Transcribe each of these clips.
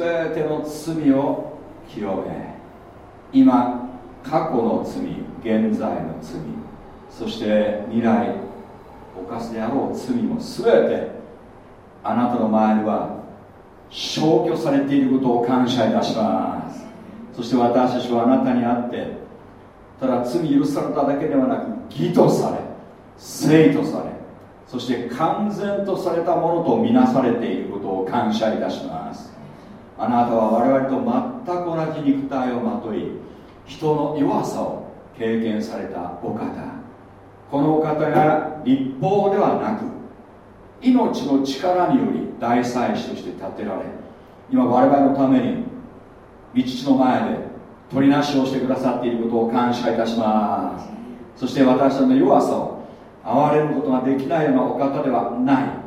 全ての罪を清め今過去の罪現在の罪そして未来犯すであろう罪も全てあなたの前には消去されていることを感謝いたします。そして私たちはあなたにあってただ罪許されただけではなく義とされ生とされそして完全とされたものとみなされていることを感謝いたします。あなたは我々と全く同じ肉体をまとい人の弱さを経験されたお方。このお方が立法ではなく命の力により大祭司として立てられ今我々のために道地の前で取りなしをしてくださっていることを感謝いたします。そして私たちの弱さを憐れむことができないようなお方ではない。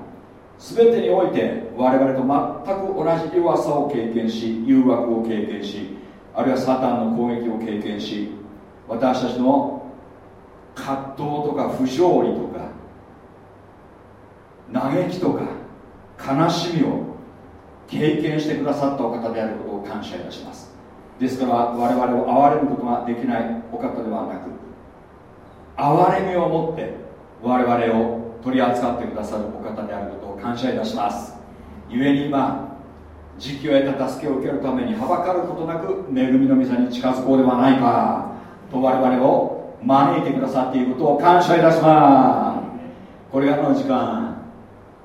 全てにおいて我々と全く同じ弱さを経験し誘惑を経験しあるいはサタンの攻撃を経験し私たちの葛藤とか不条理とか嘆きとか悲しみを経験してくださったお方であることを感謝いたします。ですから我々を憐れむことができないお方ではなく憐れみを持って我々を取り扱ってくださるお方であることを感謝いたします。故に今時期を得た助けを受けるためにはばかることなく恵みの御座に近づこうではないかと我々を招いてくださっていることを感謝いたします。これからの時間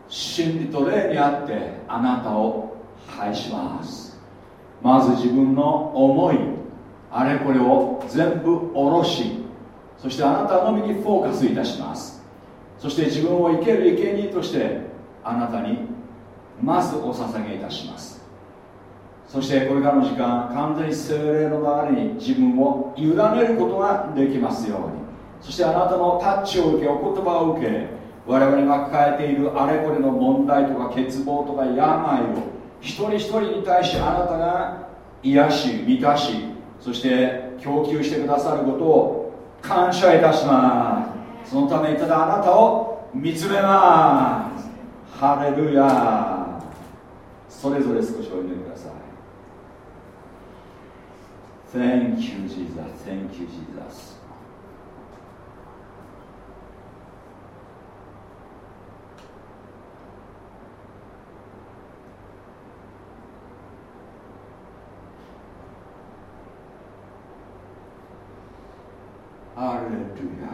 真理と霊にあってあなたを拝します。まず自分の思いあれこれを全部下ろしそしてあなたのみにフォーカスいたします。そして自分を生ける生贄としてあなたにまずお捧げいたします。そしてこれからの時間完全に精霊の流れに自分を委ねることができますように。そしてあなたのタッチを受けお言葉を受け我々が抱えているあれこれの問題とか欠乏とか病を一人一人に対してあなたが癒し満たしそして供給してくださることを感謝いたします。そのためにただあなたを見つめますハレルヤそれぞれ少しお祈りください Thank you, Jesus. Thank you, Jesus. ハレルヤ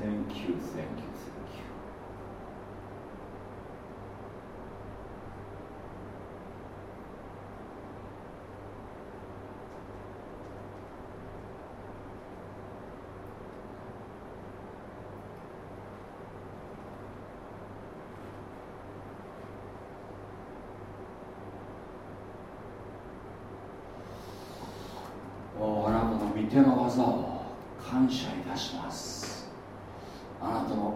センキューセンキューセンキューおあなたの御手の技を感謝いたします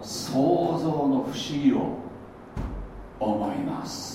想像の不思議を思います。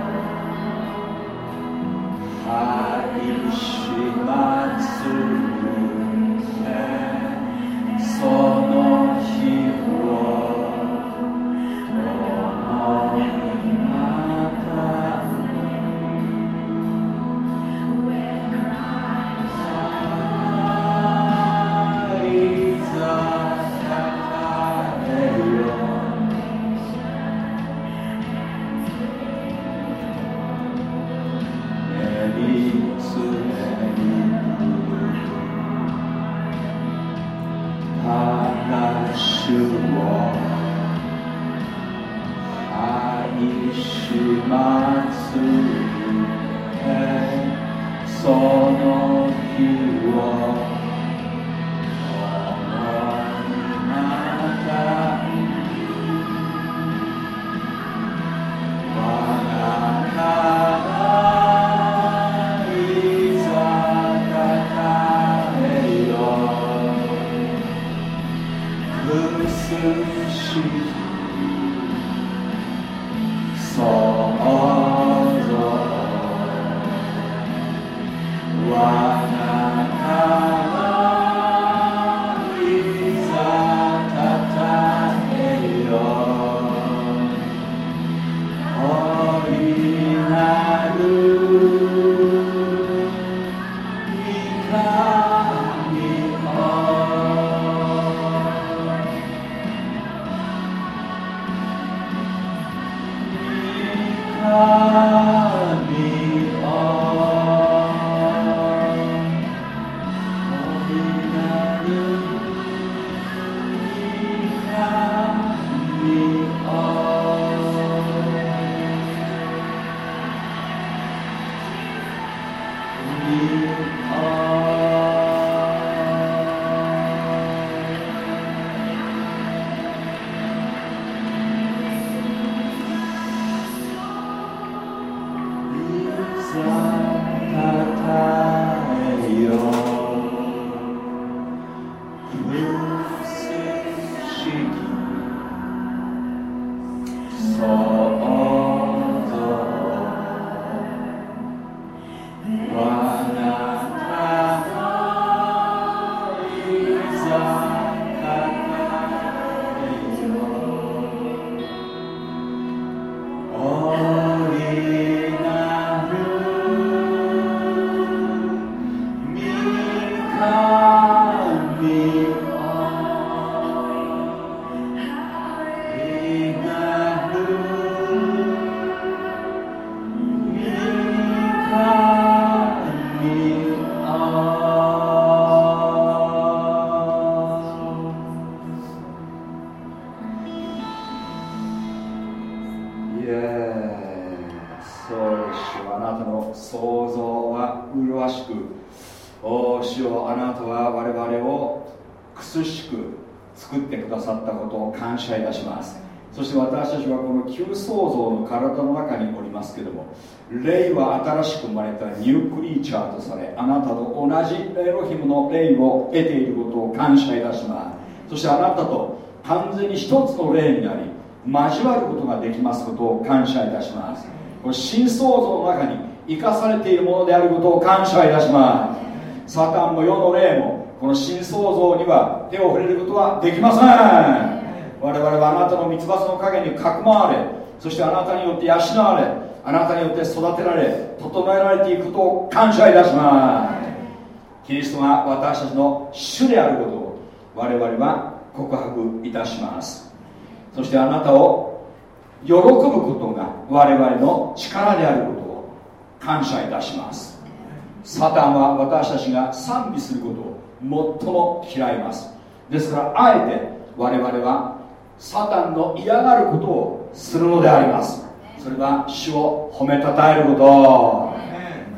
と同じエロヒムの霊を得ていることを感謝いたします。そしてあなたと完全に一つの霊になり交わることができますことを感謝いたします。この新創造の中に生かされているものであることを感謝いたします。サタンも世の霊もこの新創造には手を触れることはできません。我々はあなたの三つ葉の陰にかくまわれそしてあなたによって養われあなたによって育てられ整えられていくことを感謝いたします。キリストが私たちの主であることを我々は告白いたします。そしてあなたを喜ぶことが我々の力であることを感謝いたします。サタンは私たちが賛美することを最も嫌います。ですからあえて我々はサタンの嫌がることをするのであります。それは主を褒めたたえること。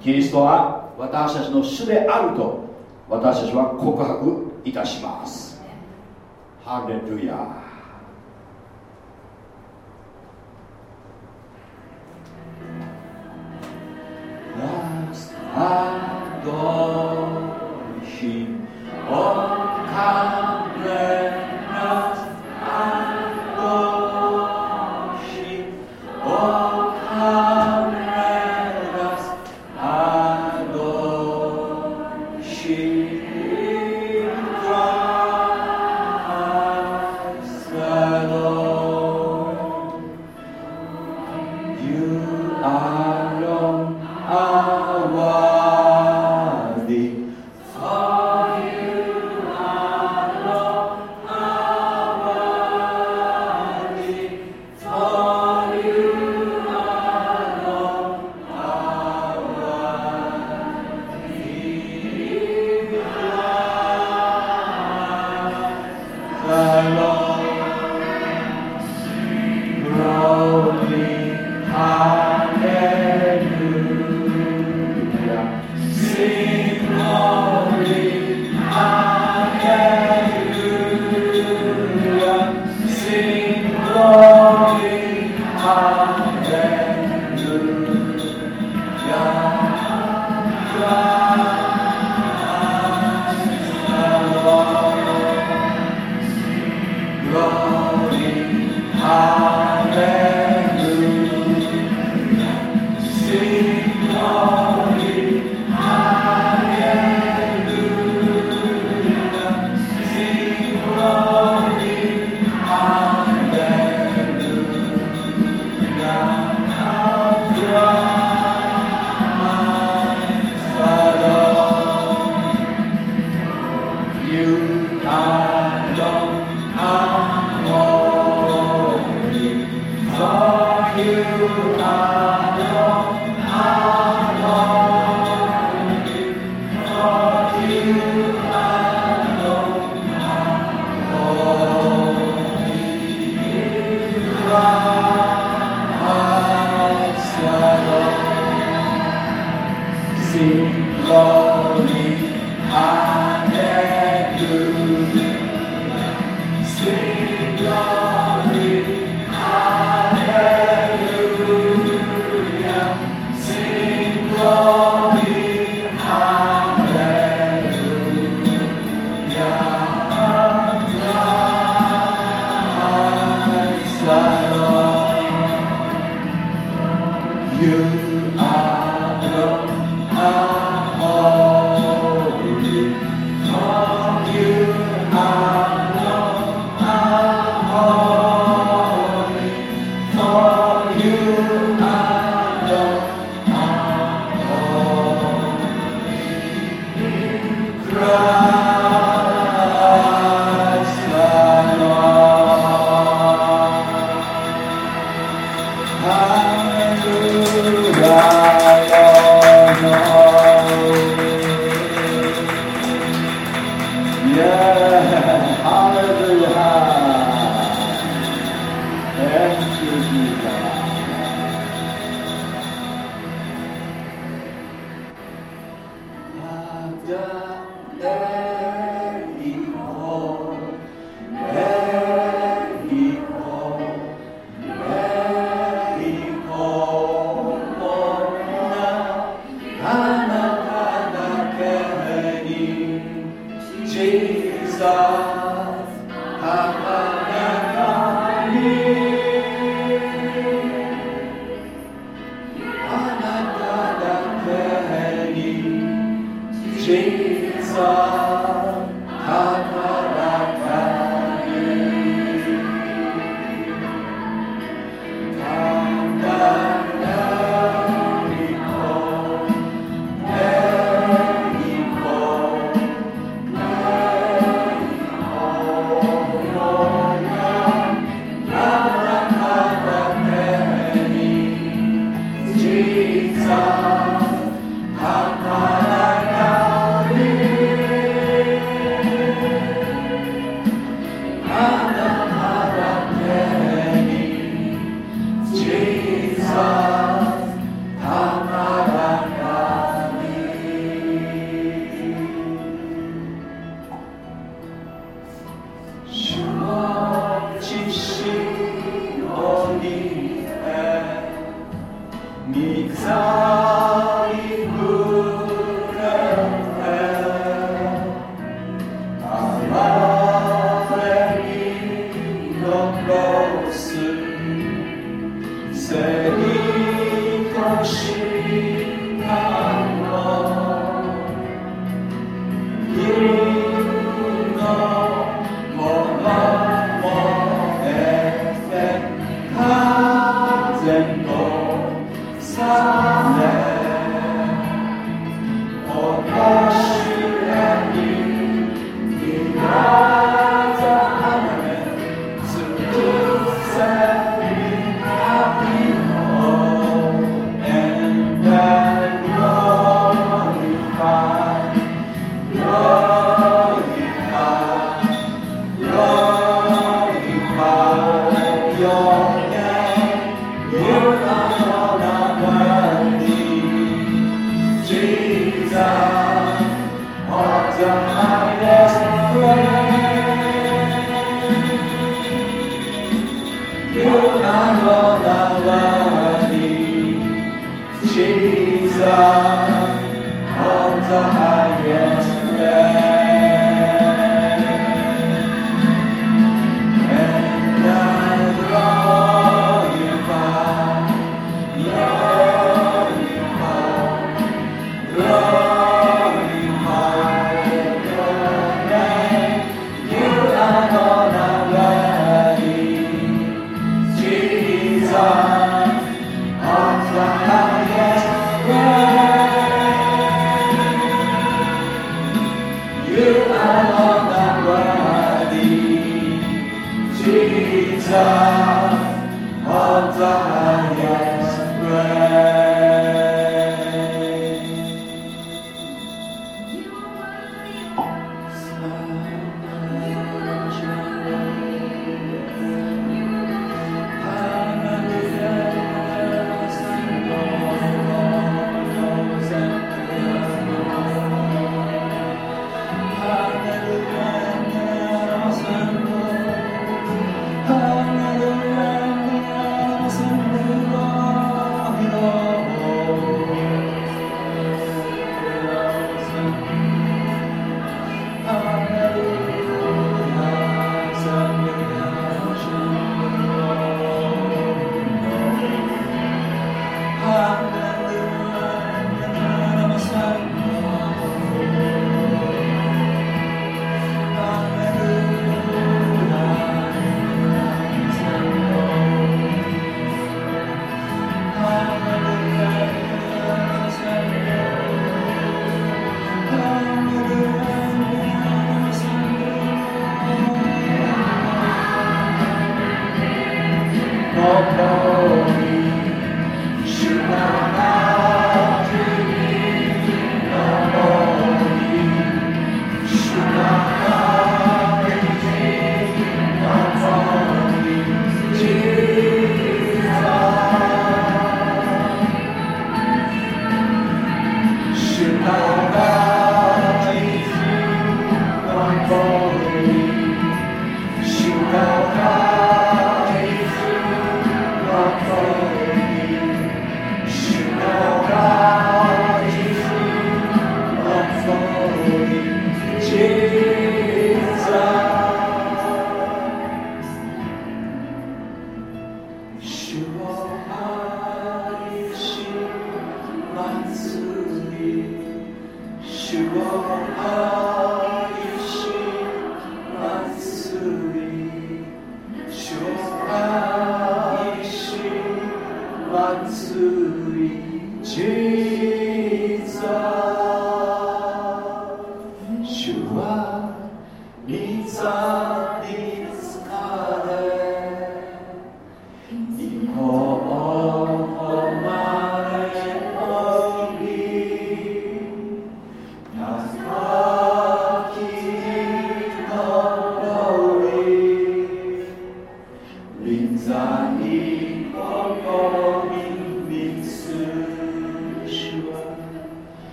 キリストは私たちの主であると私たちは告白いたします。ハレルヤ Last adore him, oh, come let us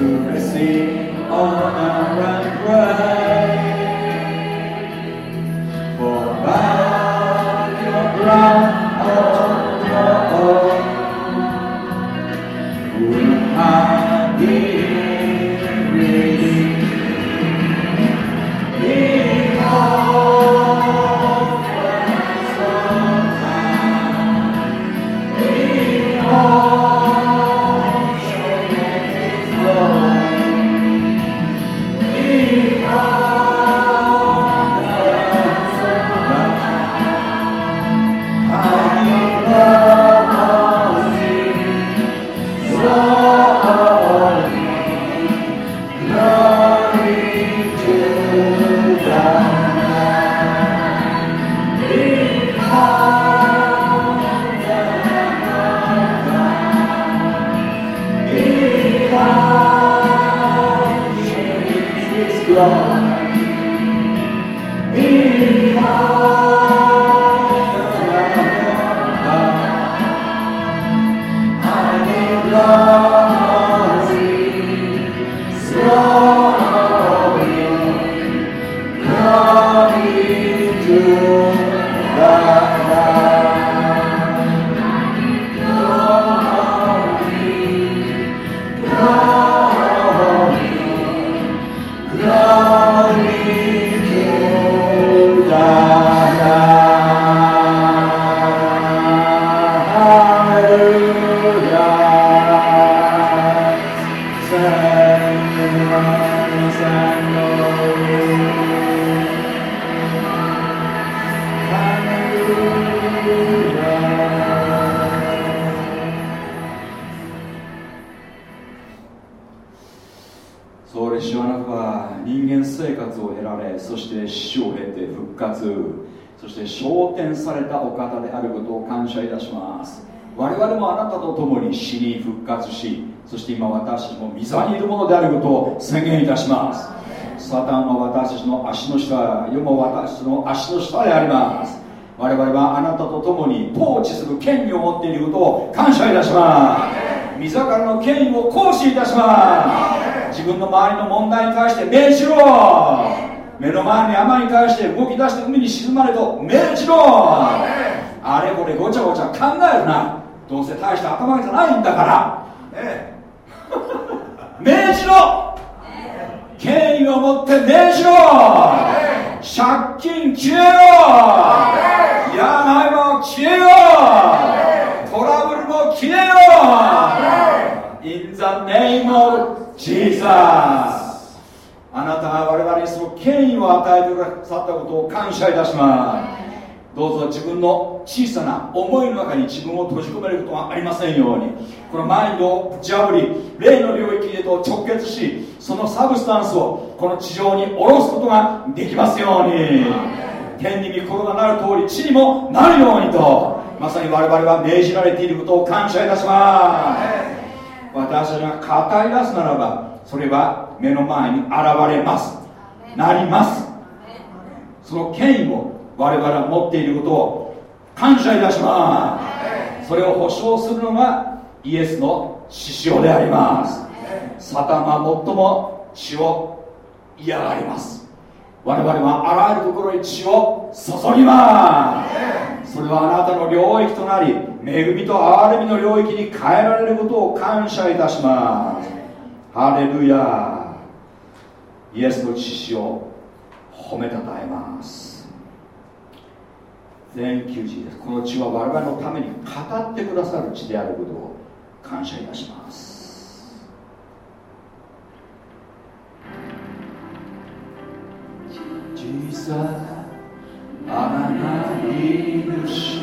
宣も私の足の下であります。我々はあなたと共に統治する権利を持っていることを感謝いたします。自らの権威を行使いたします。自分の周りの問題に対して命じろ目の前に山に対して動き出して海に沈まれと命じろあれこれごちゃごちゃ考えるな。どうせ大した頭じゃないんだから、命じろ。権威を持って命じろ借金消えろ病も消えよ。トラブルも消えよ。In the name of Jesus あなたが我々にその権威を与えてくださったことを感謝いたしますどうぞ自分の小さな思いの中に自分を閉じ込めることがありませんように。このマインドをぶち破り霊の領域へと直結しそのサブスタンスをこの地上に下ろすことができますように。天に御心がなる通り地にもなるようにと。まさに我々は命じられていることを感謝いたします。私たちが語り出すならばそれは目の前に現れます。なります。その権威を我々は持っていることを感謝いたします。それを保証するのがイエスの獅子であります。サタンは最も血を嫌がります。我々はあらゆるところに血を注ぎます。それはあなたの領域となり恵みと憐れみの領域に変えられることを感謝いたします。ハレルヤ。イエスの血を褒めたたえます。Thank you, Jesus この血は我々のために語ってくださる血であることを感謝いたします。Jesus あなに主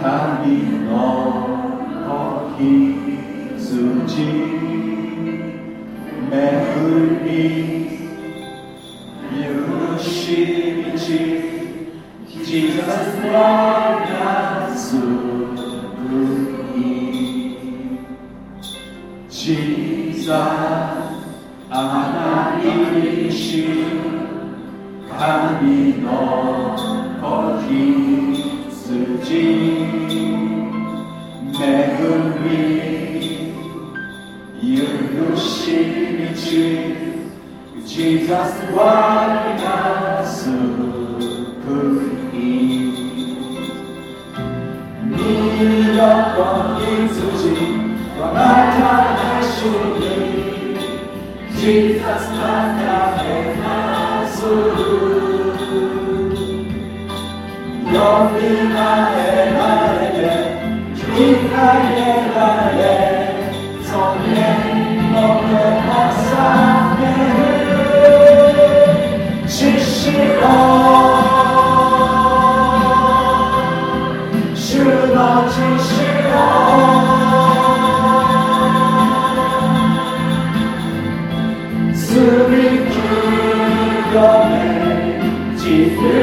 神の子羊恵み許し道。Jesus はが救い Jesus あなにし神の子羊恵み許し道 Jesus 我が救い見よ羊我がた主に Jesus がめますよみがえられて生き返られ尊厳の手をさげる知識を自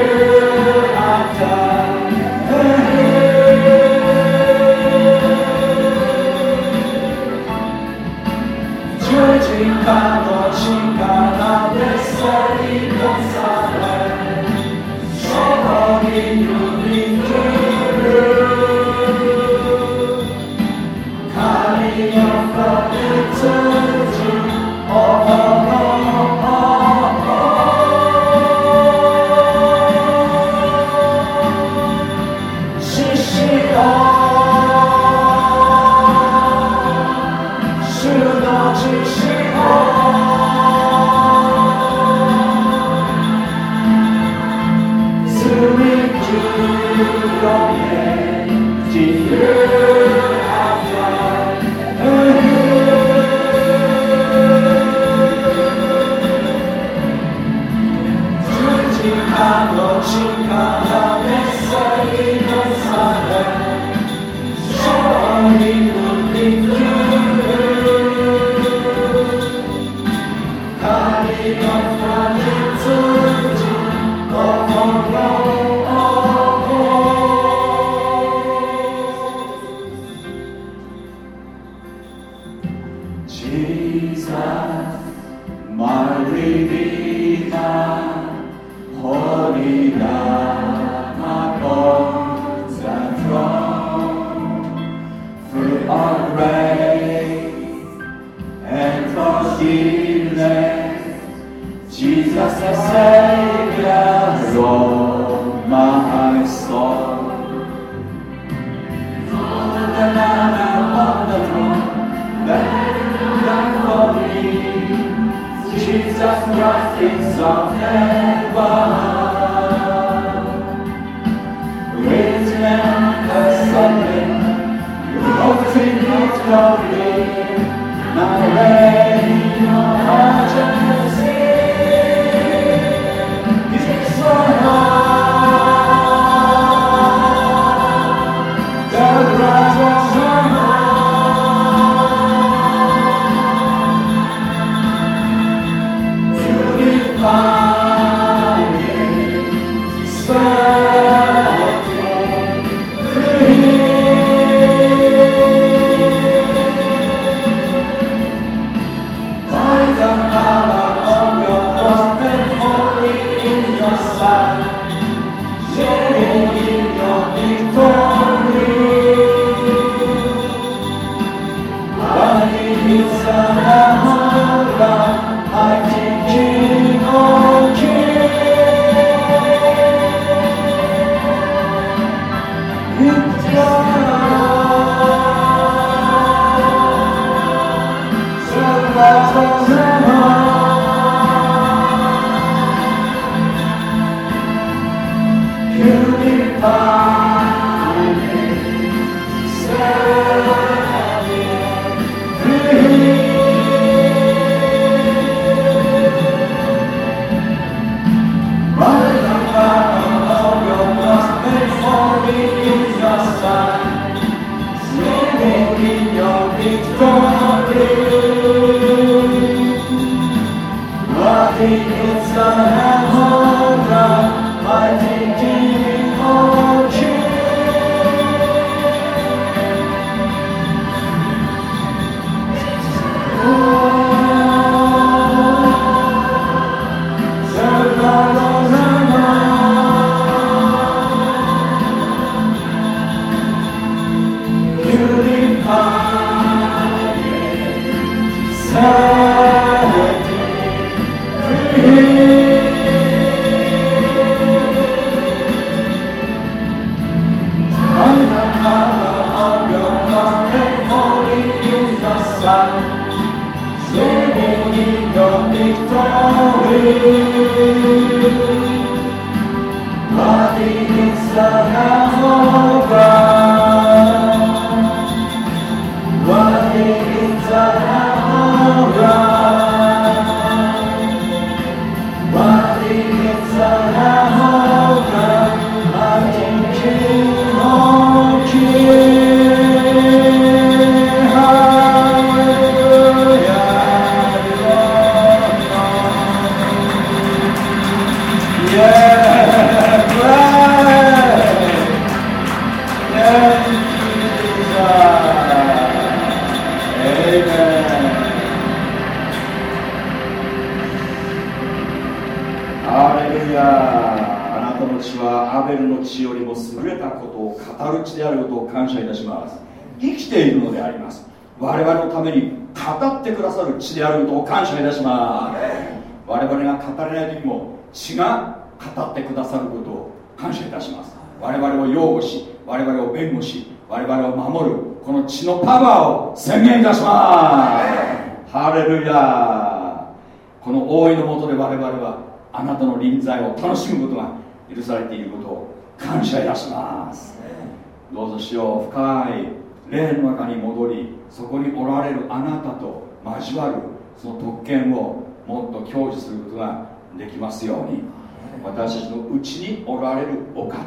私たちのうちにおられるお方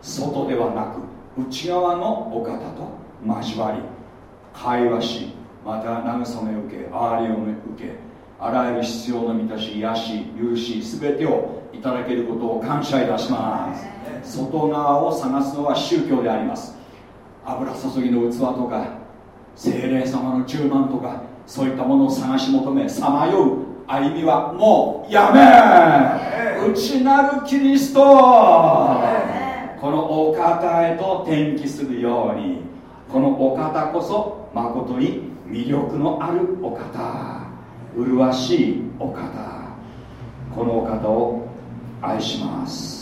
外ではなく内側のお方と交わり会話しまた慰めを受け憐れを受けあらゆる必要の満たし癒し許し全てをいただけることを感謝いたします外側を探すのは宗教であります。油注ぎの器とか精霊様の充満とかそういったものを探し求めさまよう歩みはもうやめ。内なるキリスト。このお方へと転機するようにこのお方こそ誠に魅力のあるお方。麗しいお方。このお方を愛します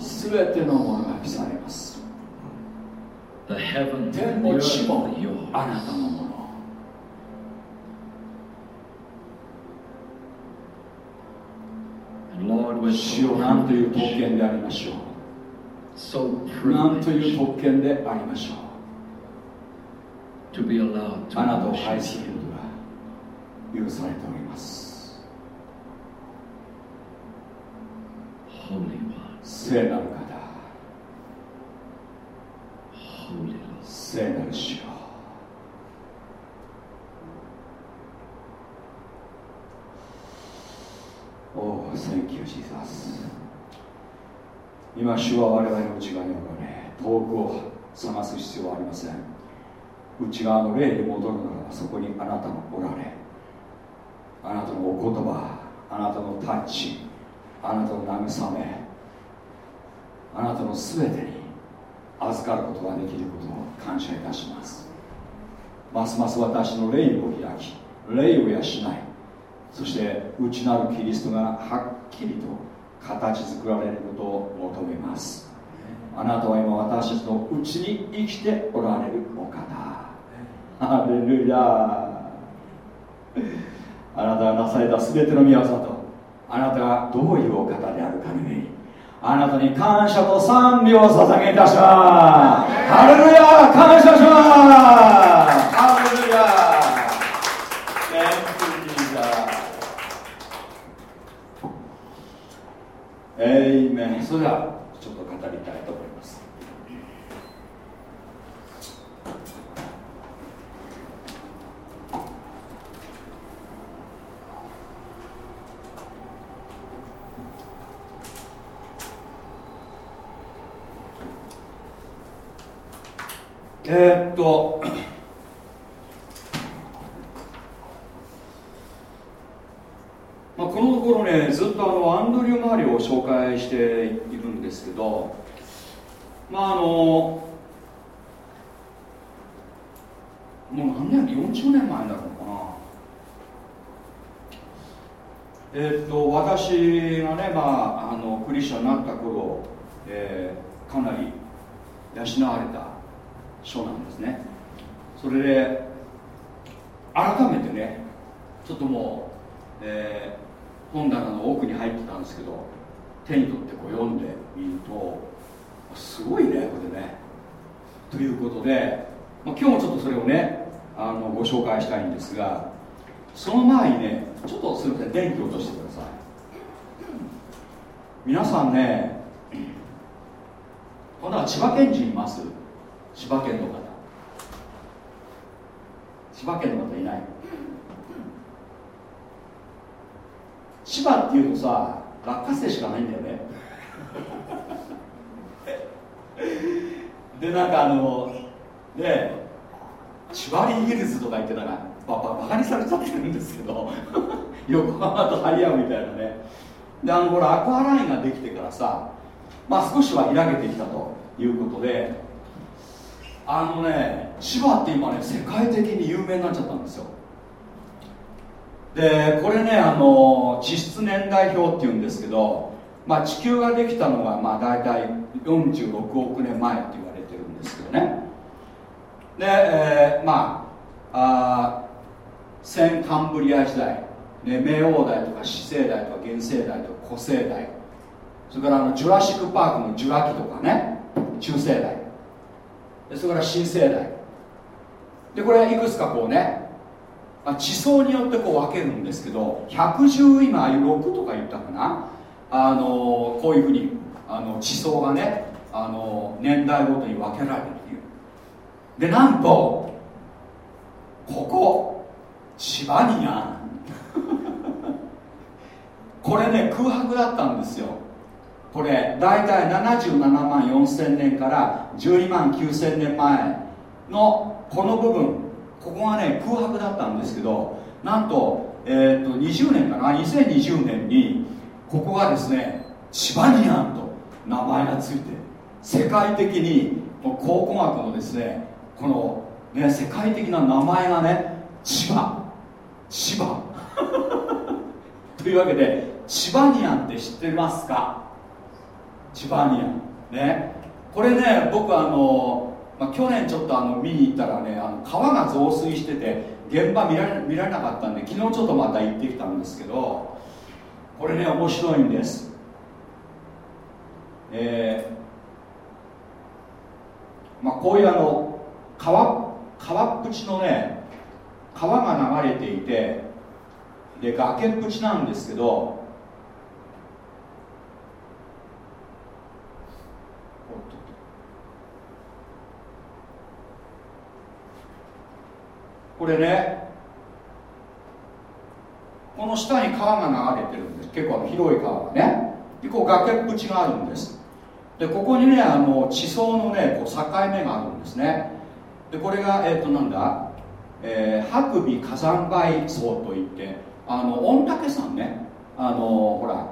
すべてのものが記されます。天も地もあなたのもの主よ何という特権でありましょう。何という特権でありましょう。あなたを愛することが許されております聖なる方。聖なる主よおお、Thank you, Jesus 今、主は我々の内側におられ遠くを探す必要はありません。内側の霊に戻るならばそこにあなたがおられ。あなたのお言葉あなたのタッチあなたの慰めあなたの全てに預かることができることを感謝いたします。ますます私の霊を開き霊を養いそして内なるキリストがはっきりと形作られることを求めます。あなたは今私たちのうちに生きておられるお方。ハレルヤあなたがなされた全ての宮業とあなたがどういうお方であるかにあなたに感謝と賛美を捧げいたします。ハレルヤ感謝しますハレルヤえいめそれではちょっと語りたいと思いますえー、っと。まあ、このところねずっとあのアンドリュー周りを紹介しているんですけどまああのもう何年40年前だろうかな。えー、っと私がね、まあ、あのクリスチャンになった頃、えー、かなり養われた書なんですね。それで改めてねちょっともう、えー、本棚の奥に入ってたんですけど手に取ってこう読んでみるとすごいねこれね。ということで、まあ、今日もちょっとそれをねあのご紹介したいんですがその前にねちょっとすみません電気落としてください。皆さんねこの千葉県人います？千葉県の方。千葉県の方いない？千葉っていうとさ落花生しかないんだよね。でなんかあのね千葉リーヒルズとか言ってたらバババカにされちゃってるんですけど 横浜と張り合うみたいなね。であのほらアクアラインができてからさまあ少しは開けてきたということであのね千葉って今ね世界的に有名になっちゃったんですよ。でこれねあの地質年代表っていうんですけど、まあ、地球ができたのがまあ大体46億年前って言われてるんですけどね。で、えー、まああ先カンブリア時代、ね、冥王代とか死生代とか原生代とか古生代それからあのジュラシック・パークのジュラ紀とかね中生代。それから新生代。でこれいくつかこうね地層によってこう分けるんですけど110今6とか言ったかな。あのこういうふうにあの地層がねあの年代ごとに分けられるっていうでなんとここ千葉にゃこれね空白だったんですよ。これ大体77万4000年から12万9000年前のこの部分。ここがね空白だったんですけどなんと,、えー、と20年かな？2020年にここがですね千葉ニアンと名前がついて世界的に考古学のですねこの、ね、世界的な名前がね千葉。千葉。というわけで千葉ニアンって知ってますか？千葉ニア。ね。これね僕あの、まあ、去年ちょっとあの見に行ったらねあの川が増水してて現場見られ見られなかったんで昨日ちょっとまた行ってきたんですけどこれね面白いんです。えー、まあこういうあの川川っぷちのね川が流れていてで崖っぷちなんですけどこれね。この下に川が流れてるんです。結構広い川がね。でこう崖っぷちがあるんです。でここにねあの地層のねこう境目があるんですね。でこれがえっ、ー、となんだ、えー、白尾火山灰層といってあの御嶽山ね。あのほら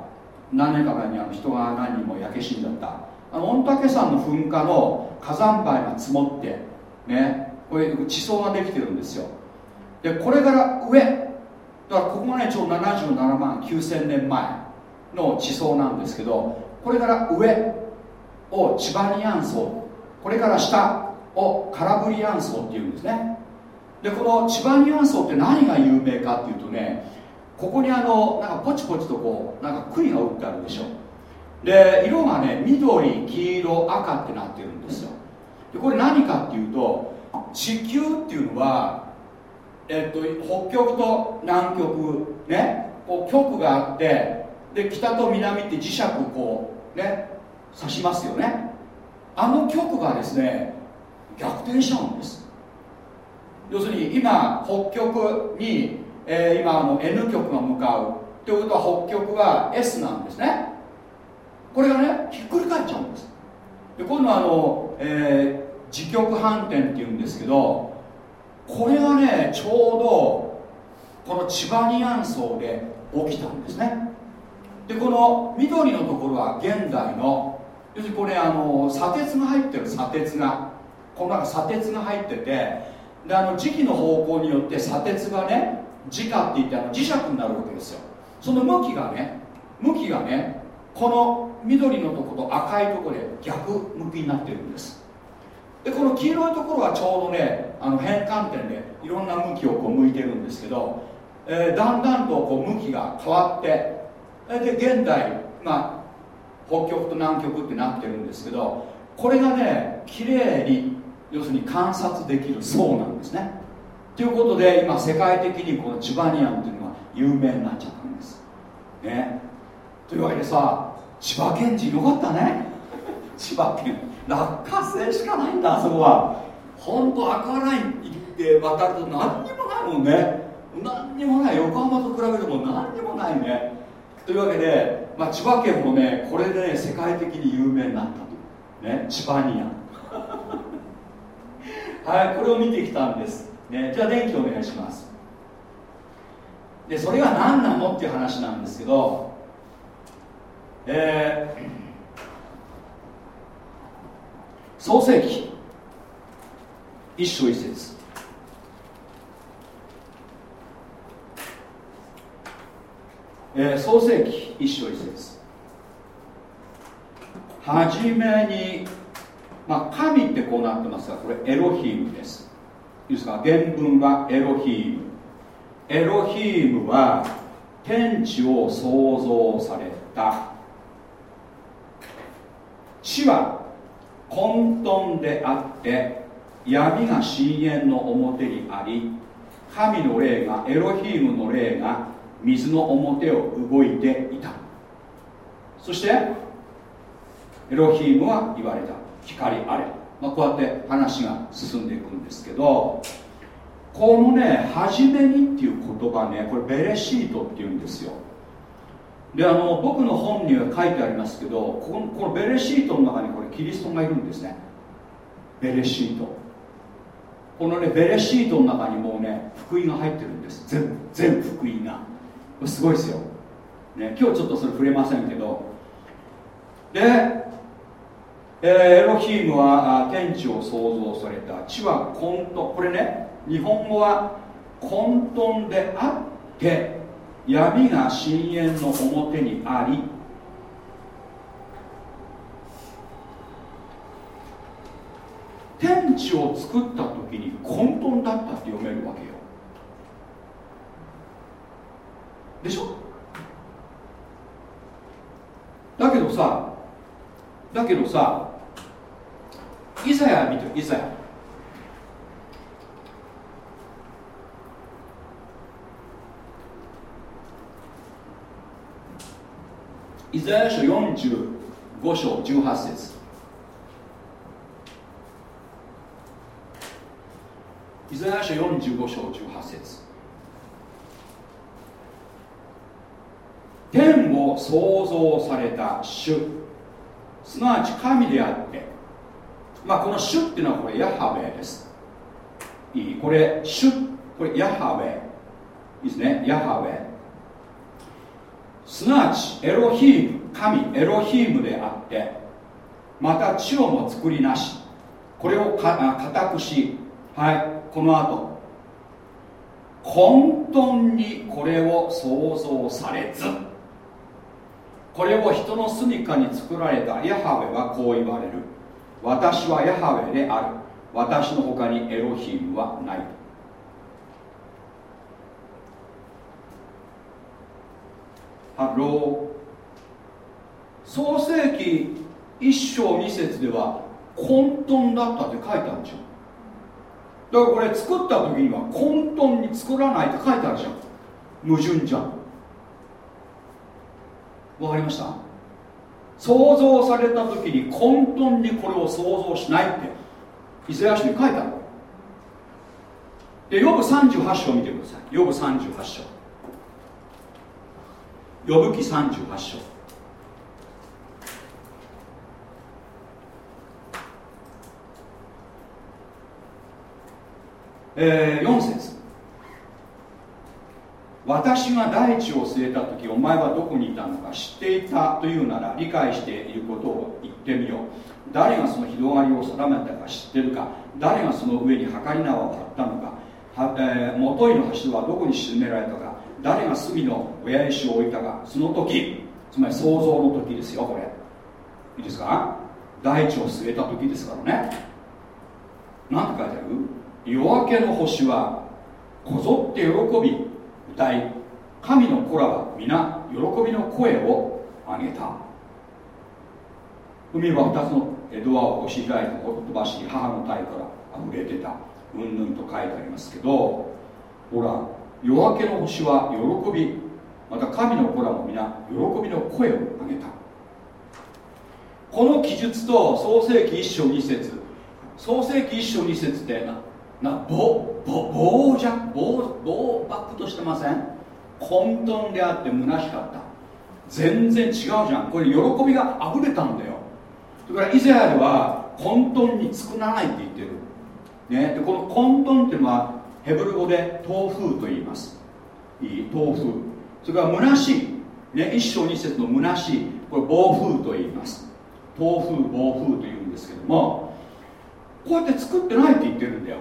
何年か前にあの人が何人も焼け死んじゃった。あの御嶽山の噴火の火山灰が積もってね。これ地層ができてるんですよ。でこれから上。だからここがねちょうど77万9000年前の地層なんですけどこれから上をチバニアン層これから下をカラブリアン層っていうんですね。でこのチバニアン層って何が有名かっていうとねここにあのなんかポチポチとこうなんか杭が打ってあるでしょ。で色がね緑黄色赤ってなってるんですよ。でこれ何かっていうと地球っていうのはえっと、北極と南極ね。こう極があってで北と南って磁石こうね刺しますよね。あの極がですね逆転しちゃうんです。要するに今北極に、えー、今あの N 極が向かうということは北極は S なんですね。これがねひっくり返っちゃうんです。で今度はあの、えー、磁極反転っていうんですけどこれがねちょうどこのチバニアン層で起きたんですね。でこの緑のところは現代の要するにこれあの砂鉄が入ってる砂鉄がこの中砂鉄が入っててであの磁気の方向によって砂鉄がね磁化って言ってあの磁石になるわけですよ。その向きがね向きがねこの緑のとこと赤いとこで逆向きになってるんです。でこの黄色いところはちょうどねあの変換点でいろんな向きをこう向いてるんですけど、えー、だんだんとこう向きが変わってで現代まあ北極と南極ってなってるんですけどこれがね綺麗に要するに観察できる層なんですね。ということで今世界的にこのチバニアンっていうのが有名になっちゃったんです。ね。というわけでさ千葉県人よかったね。千葉県。落花生しかないんだあそこは。本当赤ライン行って渡ると何にもないもんね。何にもない横浜と比べても何にもないね。というわけで、まあ、千葉県もねこれでね世界的に有名になったと。ね千葉ニア はいこれを見てきたんです、ね、じゃあ電気お願いします。でそれが何なのっていう話なんですけどえー、創世記。一章一節。えー、創世記一章一節。はじめにまあ、神ってこうなってますがこれエロヒームです。いいですか？原文はエロヒーム。エロヒームは天地を創造された。地は混沌であって闇が深淵の表にあり神の霊がエロヒームの霊が水の表を動いていた。そしてエロヒームは言われた。光あれ、まあ、こうやって話が進んでいくんですけどこのね「はじめに」っていう言葉ねこれベレシートっていうんですよ。であの僕の本には書いてありますけどこのこのベレシートの中にこれキリストがいるんですね。ベレシート。このねベレシートの中にもうね福音が入ってるんです。全部全福音が。すごいですよ、ね、今日ちょっとそれ触れませんけど。でえー、エロヒームは天地を創造された。地は混沌。これね日本語は混沌であって闇が深淵の表にあり天地を作った時に混沌だったって読めるわけよ。でしょ？だけどさだけどさイザヤ見てイザヤ。イザヤ書45章18節。イザヤ書45章18節。天を創造された主。すなわち神であって。まあこの主っていうのはこれヤハウェです。いい。これ主。これヤハウェですね。ヤハウェすなわちエロヒーム神エロヒームであってまた地をも作りなしこれを固くしはいこの後混沌にこれを創造されずこれを人の住みかに作られたヤハウェはこう言われる。私はヤハウェである。私の他にエロヒームはないハロー創世紀一章二節では混沌だったって書いてあるじゃん。だからこれ作った時には混沌に作らないって書いてあるじゃん。矛盾じゃん。わかりました？創造された時に混沌にこれを創造しないってイザヤ書に書いてある。でヨブ38章見てください。ヨブ38章。ヨブ記38章。えー、4節。私が大地を据えた時お前はどこにいたのか知っていたというなら理解していることを言ってみよう。誰がその広がりを定めたか知ってるか。誰がその上に計り縄を張ったのか。は、えー、元井の橋はどこに沈められたか。誰が隅の親石を置いたかその時つまり創造の時ですよこれ。いいですか？大地を据えた時ですからね。何て書いてある？夜明けの星はこぞって喜び歌い神の子らは皆喜びの声を上げた。海は2つのドアを押し開いてほとばし母の体から溢れてた。うんぬんと書いてありますけどほら夜明けの星は喜びまた神の子らも皆喜びの声を上げた。この記述と創世紀一章二節創世紀一章二節ってななぼぼ傍若暴暴漠としてません？混沌であって虚しかった。全然違うじゃん。これ喜びが溢れたんだよ。それからイザヤでは混沌に作らないって言ってる、ね、でこの混沌っていうのはヘブル語で豆腐と言います。いい豆腐。それから虚しい、ね、一章二節の虚しい。これ暴風と言います。豆腐暴風というんですけどもこうやって作ってないって言ってるんだよ。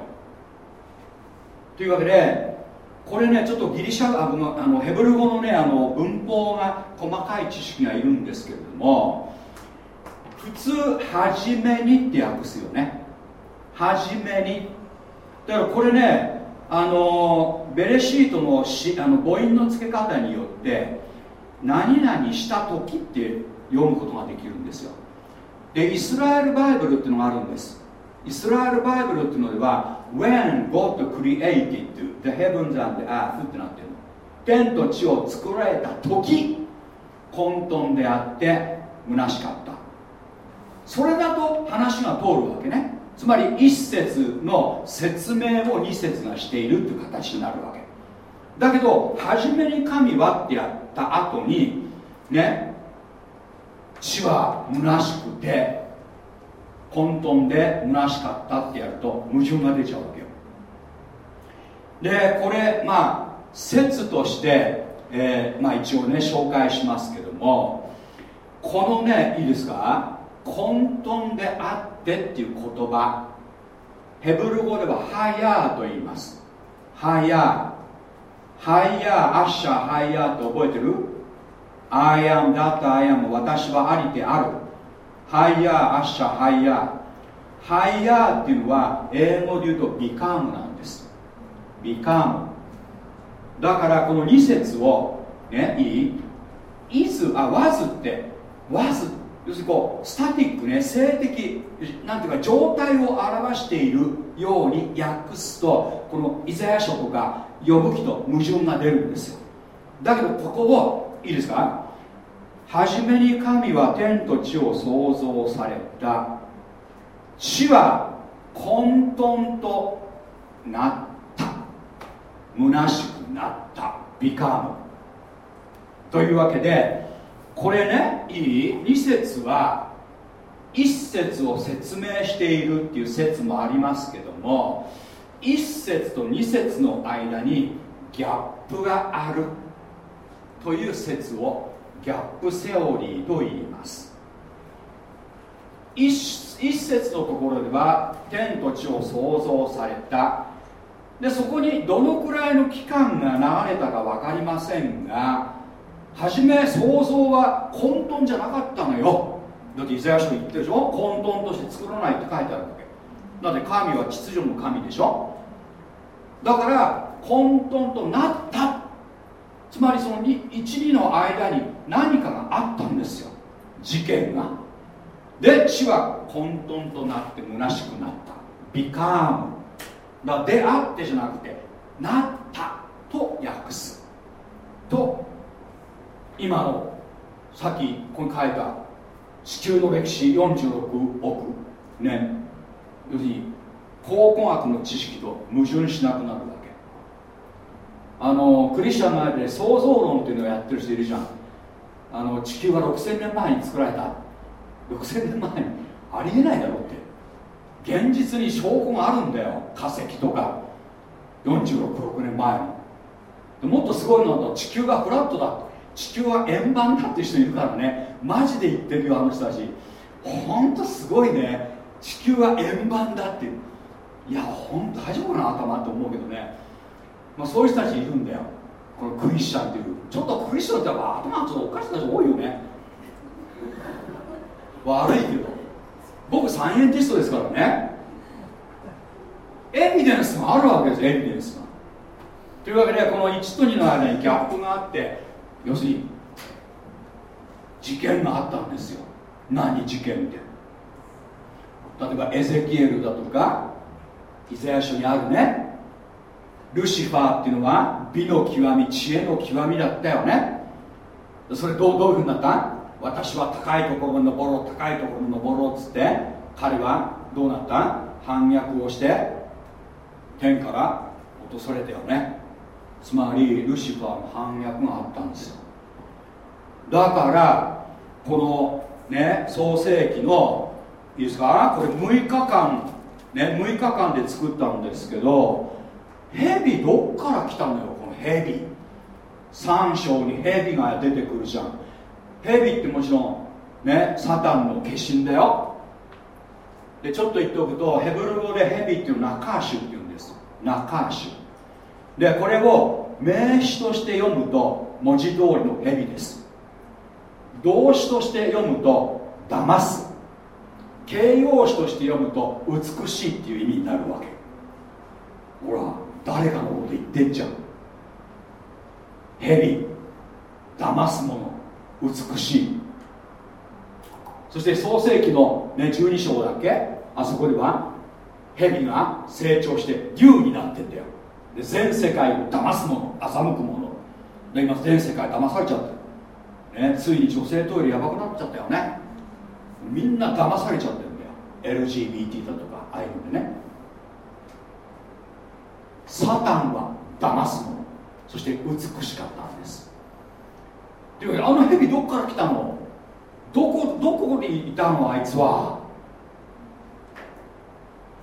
というわけでこれねちょっとギリシャのあのヘブル語のねあの文法が細かい知識がいるんですけれども普通「はじめに」って訳すよね。はじめに。だからこれねあのベレシートのしあの母音の付け方によって何々した時って読むことができるんですよ。でイスラエルバイブルっていうのがあるんです。イスラエルバイブルっていうのでは When God created the heavens and the earth ってなってるの。天と地を作られた時混沌であって虚しかった。それだと話が通るわけね。つまり一節の説明を二節がしているっていう形になるわけ。だけど初めに神はってやった後にね地は虚しくて混沌で虚しかったってやると矛盾が出ちゃうわけよ。でこれまあ説として、えー、まあ、一応ね紹介しますけどもこのねいいですか？混沌であってっていう言葉。ヘブル語ではハイヤーと言います。ハイヤー。ハイヤー。アッシャー。ハイヤーって覚えてる？I am that I am 私はありてある。ハイヤー。アッシャー。ハイヤー。ハイヤーっていうのは英語で言うと become なんです。become だからこの2節をねいい？is あ was って。was 要するにこうスタティックね性的なんていうか状態を表しているように訳すとこのイザヤ書とか呼ぶ気と矛盾が出るんですよ。だけどここをいいですか？初めに神は天と地を創造された。地は混沌となった。虚しくなった。ビカム。というわけでこれねいい？2節は1節を説明しているっていう説もありますけども1節と2節の間にギャップがあるという説をギャップセオリーと言います。一節のところでは天と地を創造された。でそこにどのくらいの期間が流れたか分かりませんが初め創造は混沌じゃなかったのよ。だってイザヤ書言ってるでしょ？混沌として作らないって書いてあるわけ。だって神は秩序の神でしょ？だから混沌となった。つまりその12の間に何かがあったんですよ。事件が。で地は混沌となって虚しくなった。ビカームだであってじゃなくてなったと訳す。と今のさっきここに書いた地球の歴史46億ね要するに考古学の知識と矛盾しなくなるわけ。あのクリスチャンの間で創造論っていうのをやってる人いるじゃん。あの地球は6000年前に作られた。6000年前に。ありえないだろうって。現実に証拠があるんだよ。化石とか。466年前の。もっとすごいのは地球がフラットだと地球は円盤だっていう人いるからね。マジで言ってるよあの人たち。ほんとすごいね。地球は円盤だっていやほんと大丈夫かな頭って思うけどね、まあ、そういう人たちいるんだよ。このクリスチャンっていう。ちょっとクリスチャンって頭ちょっとおかしな人多いよね。悪いけど。僕サイエンティストですからね。エビデンスがあるわけですエビデンスが。というわけでこの1と2の間にギャップがあって要するに事件があったんですよ。何事件って例えばエゼキエルだとかイザヤ書にあるね。ルシファーっていうのは美の極み知恵の極みだったよね。それどうどういうふうになった？私は高いところに登ろう高いところに登ろうっつって彼はどうなった？反逆をして天から落とされたよね。つまりルシファーの反逆があったんですよ。だからこのね創世紀のいいですか？これ6日間ね6日間で作ったんですけど蛇どっから来たのよこの蛇。3章に蛇が出てくるじゃん。蛇ってもちろんねサタンの化身だよ。でちょっと言っておくとヘブル語で蛇っていうのはナカーシュっていうんですナカーシュでこれを名詞として読むと文字通りの蛇です。動詞として読むと騙す。形容詞として読むと美しいっていう意味になるわけ。ほら誰かのこと言ってんじゃん。蛇。騙すもの。美しい。そして創世紀の、ね、12章だっけ？あそこでは蛇が成長して竜になってんだよ。で全世界を騙すもの欺くもの。で今全世界騙されちゃったね、ついに女性トイレやばくなっちゃったよね。みんな騙されちゃってるんだよ。LGBT だとかああいうのでね。サタンは騙すもの。そして美しかったんです。というわけであの蛇どっから来たの？どこどこにいたの？あいつは。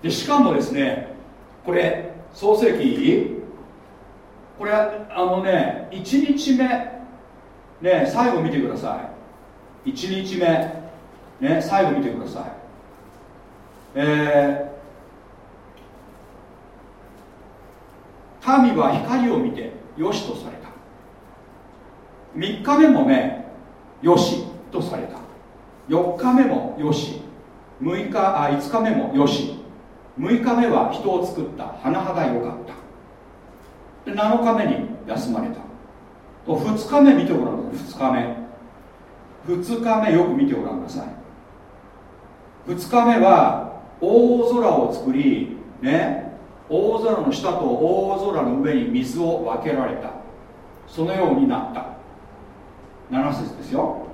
でしかもですねこれ創世記これあのね1日目ね最後見てください。1日目ね最後見てください。えー、神は光を見てよしとされた。3日目もねよしとされた。4日目もよし。6日あ5日目もよし。6日目は人を作った甚だ良かった。で7日目に休まれた。と2日目見てごらんなさい。2日目。2日目よく見てごらんなさい。2日目は大空を作りね大空の下と大空の上に水を分けられた。そのようになった。7節ですよ。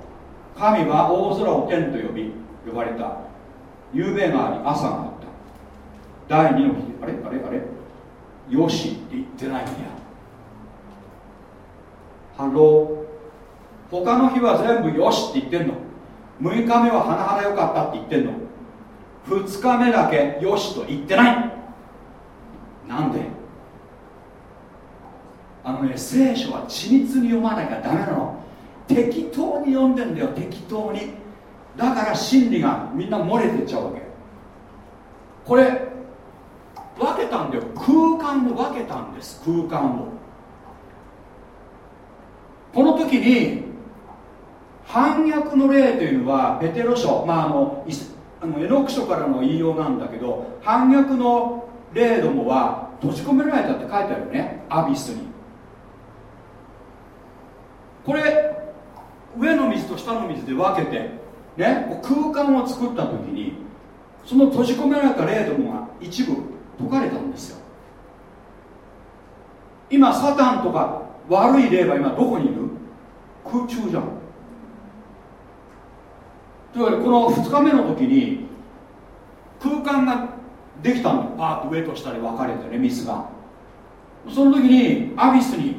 神は大空を天と呼び呼ばれた。夕べがあり朝があった第二の日あれ？あれ？あれ？よしって言ってないんや。ハロー。他の日は全部よしって言ってんの。6日目は甚だ良かったって言ってんの。2日目だけよしと言ってない。なんで？あのね聖書は緻密に読まなきゃダメなの。適当に読んでんだよ適当に。だから真理がみんな漏れてっちゃうわけ。これ分けたんだよ。空間を分けたんです。空間を。この時に反逆の例というのはペテロ書まああのあのエノク書からの引用なんだけど反逆の例どもは閉じ込められたって書いてあるよね。アビスに。これ上の水と下の水で分けて、ね、空間を作った時にその閉じ込められた霊どもが一部解かれたんですよ。今サタンとか悪い霊は今どこにいる？空中じゃん。というわけでこの2日目の時に空間ができたの。パーッと上と下で分かれてね水が。その時にアビスに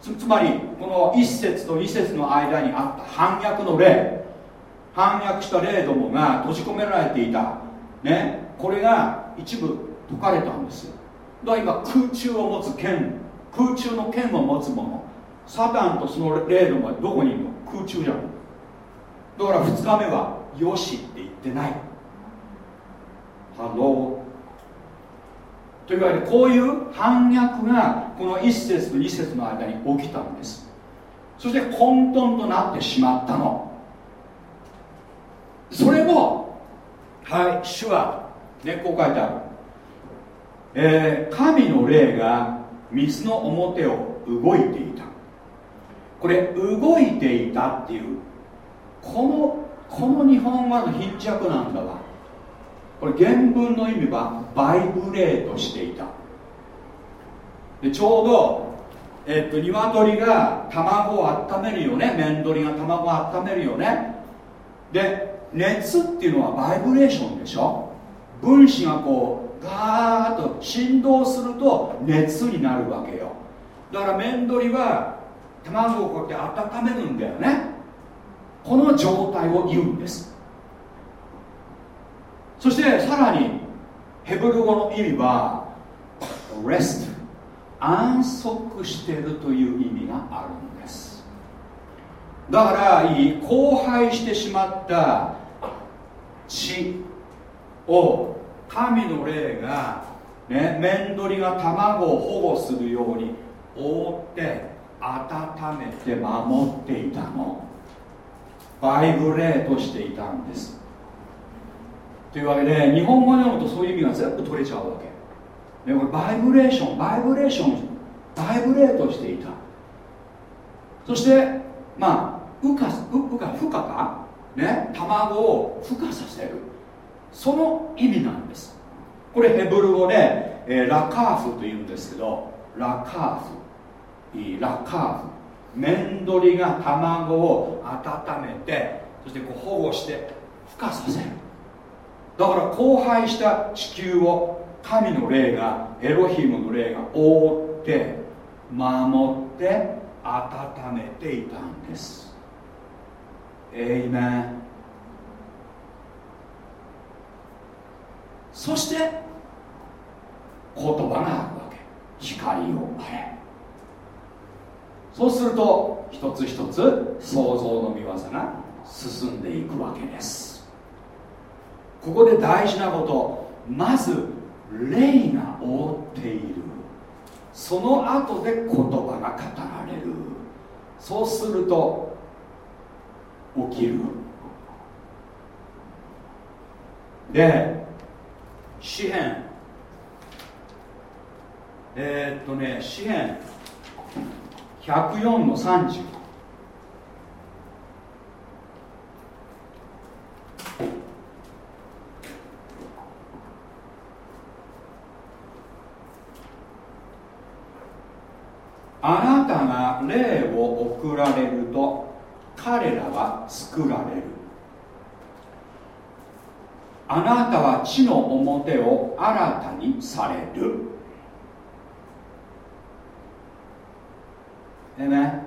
つまりこの一節と二節の間にあった反逆の霊。反逆した霊どもが閉じ込められていた。ね。これが一部解かれたんですよ。だから今空中を持つ剣空中の剣を持つ者サタンとその霊どもはどこにいるの？空中じゃん。だから2日目はよしって言ってない。ハロー。というわけでこういう反逆がこの1節と2節の間に起きたんです。そして混沌となってしまったの。それもはい主はねこう書いてある、えー、神の霊が水の表を動いていた。これ動いていたっていうこのこの日本語の必着なんだわ。これ原文の意味はバイブレートしていた。でちょうどえっと鶏が卵を温めるよね。面取りが卵を温めるよね。で熱っていうのはバイブレーションでしょ。分子がこうガーッと振動すると熱になるわけよ。だから面取りは卵をこうやって温めるんだよね。この状態を言うんです。そしてさらにヘブル語の意味は rest 安息しているという意味があるんです。だからいい荒廃してしまった血を神の霊が、ね、面取りが卵を保護するように覆って温めて守っていたの。バイブレートしていたんです。というわけで日本語読むとそういう意味が全部取れちゃうわけ。でこれバイブレーションバイブレーションバイブレートしていた。そしてまあ羽化羽化孵化かね卵を孵化させる。その意味なんです。これヘブル語で、えー、ラカーフというんですけどラカーフ。ラカーフ。面取りが卵を温めてそしてこう保護して孵化させる。だから荒廃した地球を神の霊がエロヒムの霊が覆って守って温めていたんです。エイメンそして言葉があるわけ。光をあれ。そうすると一つ一つ想像の見業が進んでいくわけです。ここで大事なこと。まず霊が覆っている。その後で言葉が語られる。そうすると起きる。で詩篇えー、っとね詩篇104の30あなたが霊を送られると彼らは作られる。あなたは地の表を新たにされる。でね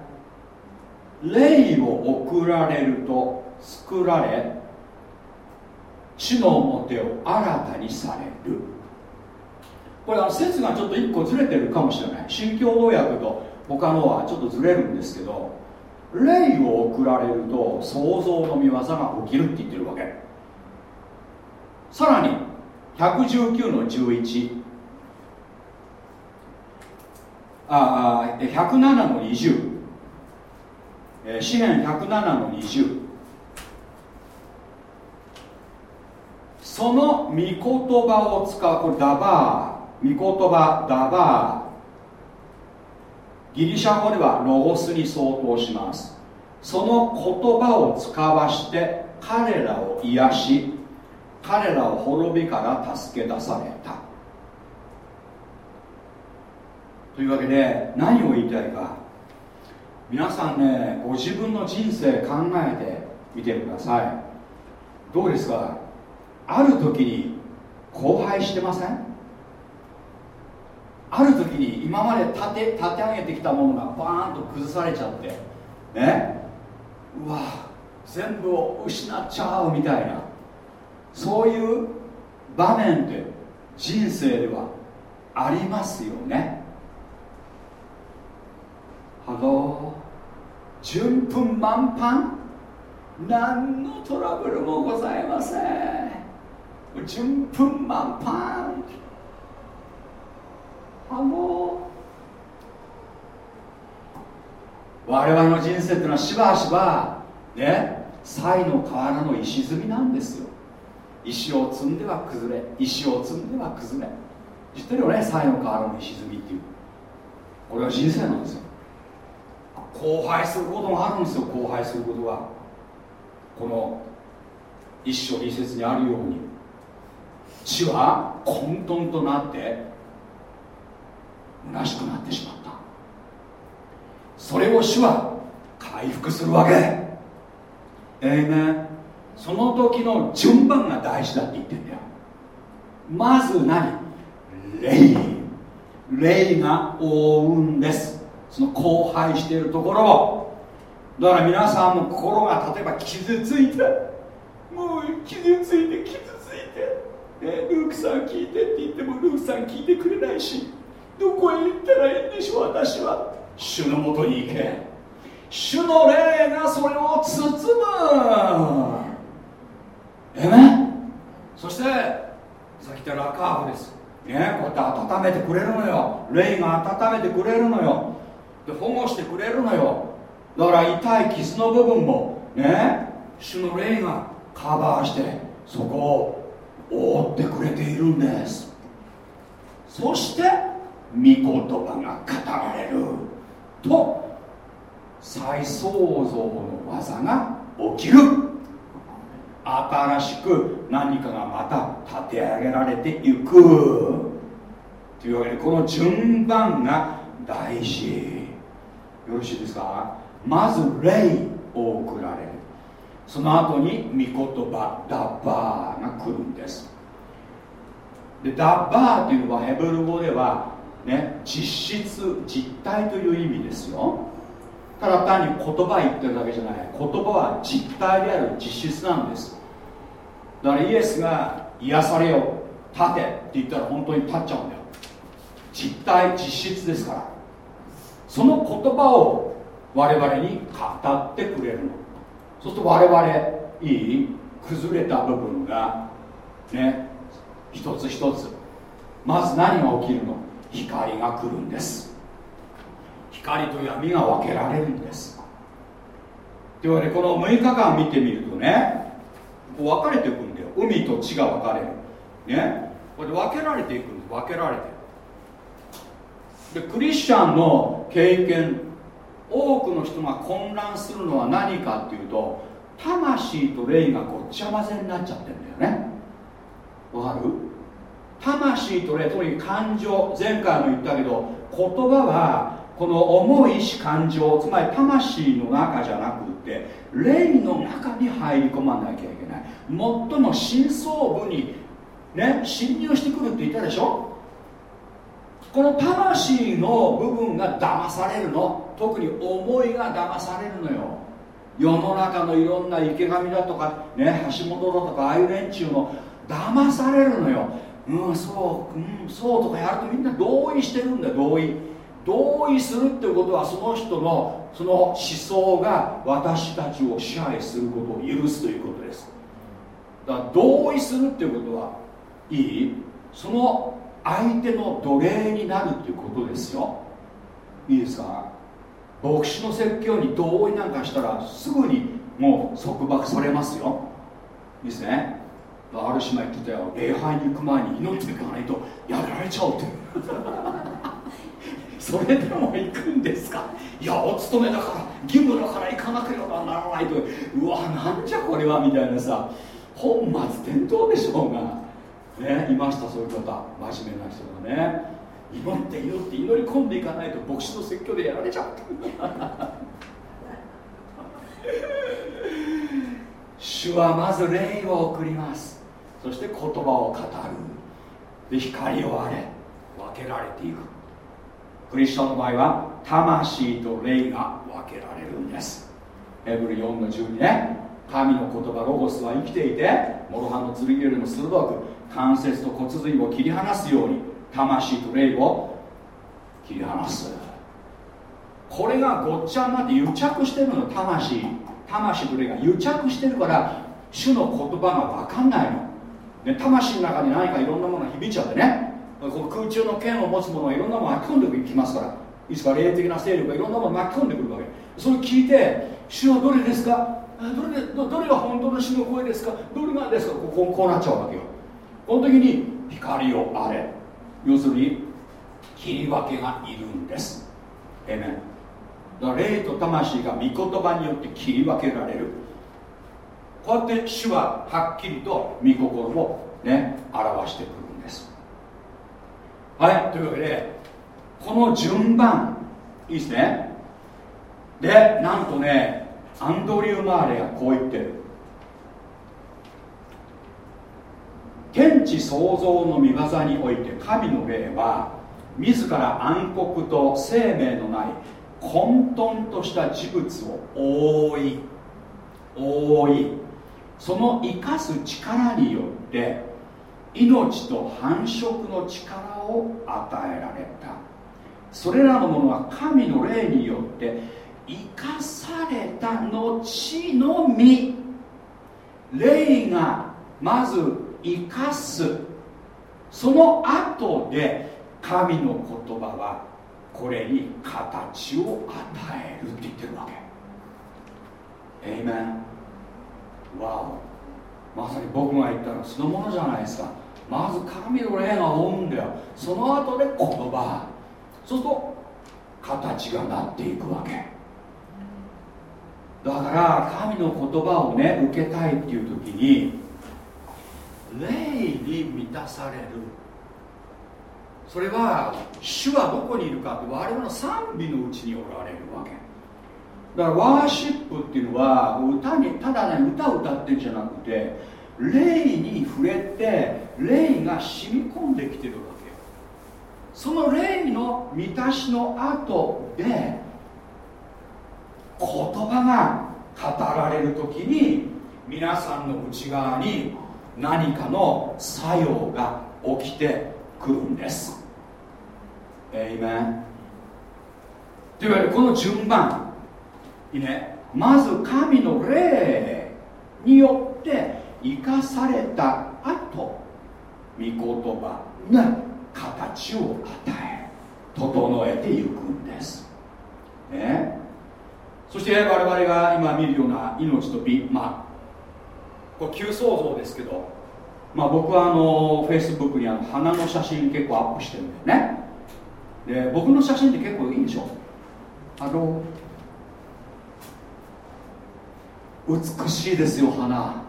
霊を送られると作られ地の表を新たにされる。これあの説がちょっと1個ずれてるかもしれない。新共同訳と他のはちょっとずれるんですけど霊を送られると想像の見業が起きるって言ってるわけ。さらに119の11ああ107の20詩篇107の20その御言葉を使うこれダバー。御言葉ダバー。ギリシャ語ではロゴスに相当します。その言葉を使わして彼らを癒し彼らを滅びから助け出された。というわけで何を言いたいか。皆さんねご自分の人生考えてみてください。どうですか？ある時に荒廃してません？ある時に今まで立て立て上げてきたものがバーンと崩されちゃってね。うわ全部を失っちゃうみたいな。そういう場面って人生ではありますよね。ハロー順風満帆何のトラブルもございません。順風満帆。あの我々の人生っていうのはしばしばね賽の河原の石積みなんですよ。石を積んでは崩れ石を積んでは崩れ。知ってるよね？才の河原の石積みっていう。これは人生なんですよ。荒廃することもあるんですよ。荒廃することがこの一章二節にあるように。地は混沌となって虚しくなってしまった。それを主は回復するわけ。ええねその時の順番が大事だって言ってんだよ。まず何？霊霊が覆うんです。その荒廃しているところを。だから皆さんの心が例えば傷ついてもう傷ついて傷ついて、ね、ルークさん聞いてって言ってもルークさん聞いてくれないしどこへ行ったらいいんでしょう私は。主のもとに行け。主の霊がそれを包む。え？めそしてさっき言ったラカーブです。ねこうやって温めてくれるのよ。霊が温めてくれるのよ。で保護してくれるのよ。だから痛い傷の部分もね主の霊がカバーしてそこを覆ってくれているんです。そして御言葉が語られる。と再創造の技が起きる新しく何かがまた立て上げられていく。というわけでこの順番が大事。よろしいですか？まず霊を送られる。その後に御言葉ダッバーが来るんです。でダッバーというのはヘブル語ではね実質実体という意味ですよ。ただ単に言葉言ってるだけじゃない。言葉は実体である実質なんです。だからイエスが癒されよ立てって言ったら本当に立っちゃうんだよ。実体実質ですから。その言葉を我々に語ってくれるの。そうすると我々いい崩れた部分がね一つ一つ。まず何が起きるの？光が来るんです。光と闇が分けられるんです。というわけでこの6日間見てみるとね分かれていくんだよ海と地が分かれる。ね。これで分けられていくんです。分けられてでクリスチャンの経験多くの人が混乱するのは何かっていうと魂と霊がごっちゃ混ぜになっちゃってるんだよね。わかる？魂と霊特に感情前回も言ったけど言葉はこの重いし感情つまり魂の中じゃなくって霊の中に入り込まなきゃいけない。最も深層部にね侵入してくるって言ったでしょ？この魂の部分が騙されるの。特に思いが騙されるのよ。世の中のいろんな池上だとかね橋本だとかああいう連中の騙されるのよ。うんそううんそうとかやるとみんな同意してるんだよ。同意。同意するっていうことはその人のその思想が私たちを支配することを許すということです。だから同意するっていうことはいい。その相手の奴隷になるっていうことですよ。いいですか？牧師の説教に同意なんかしたらすぐにもう束縛されますよ。いいですね？ある姉妹言ってたよ。礼拝に行く前に祈っていかないとやられちゃうって。それでも行くんですか？いやお勤めだから義務だから行かなければならないと。うわなんじゃこれはみたいなさ。本末転倒でしょうが。ねいましたそういう方。真面目な人がね。祈って祈って祈り込んでいかないと牧師の説教でやられちゃう。主はまず霊を送ります。そして言葉を語る。で光をあれ分けられていく。クリスチャンの場合は魂と霊が分けられるんです。エブル4の12ね。神の言葉ロゴスは生きていて諸刃の剣よりも鋭く関節と骨髄を切り離すように魂と霊を切り離す。これがごっちゃになって癒着してるの魂。魂と霊が癒着してるから主の言葉が分かんないの、ね、魂の中に何かいろんなものが響いちゃってね。この空中の剣を持つ者はいろんなものを巻き込んでいきますからいつか霊的な勢力がいろんなものを巻き込んでくるわけ。それを聞いて主はどれですか？どれどれが本当の主の声ですか？どれがですか？こうこうなっちゃうわけよ。この時に光をあれ。要するに切り分けがいるんです。えめだから霊と魂が御言葉によって切り分けられる。こうやって主ははっきりと御心をね表してくるんです。はいというわけでこの順番いいですね。でなんとねアンドリュー・マーレがこう言ってる。天地創造の御業において神の霊は自ら暗黒と生命のない混沌とした事物を覆い覆いその生かす力によって命と繁殖の力を与えられた。それらのものは神の霊によって生かされた後のみ。霊がまず生かす。その後で神の言葉はこれに形を与えるって言ってるわけ。エイメンわおまさに僕が言ったのはそのものじゃないですか。まず神の霊が追うんだよ。その後で言葉。そうすると形がなっていくわけ。だから神の言葉をね受けたいっていう時に霊に満たされる。それは主はどこにいるかって我々の賛美のうちにおられるわけ。だからワーシップっていうのは歌にただね歌を歌ってんじゃなくて霊に触れて霊が染み込んできてるわけ。その霊の満たしの後で言葉が語られる時に皆さんの内側に何かの作用が起きてくるんです。えいめんというわけでこの順番いいね。まず神の霊によって生かされた後御言葉が形を与え整えていくんです。ね。そして我々が今見るような命と美まあこれ旧創造ですけどまあ僕はあのフェイスブックにあの花の写真結構アップしてるんだよね。で僕の写真って結構いいでしょ？あの美しいですよ花。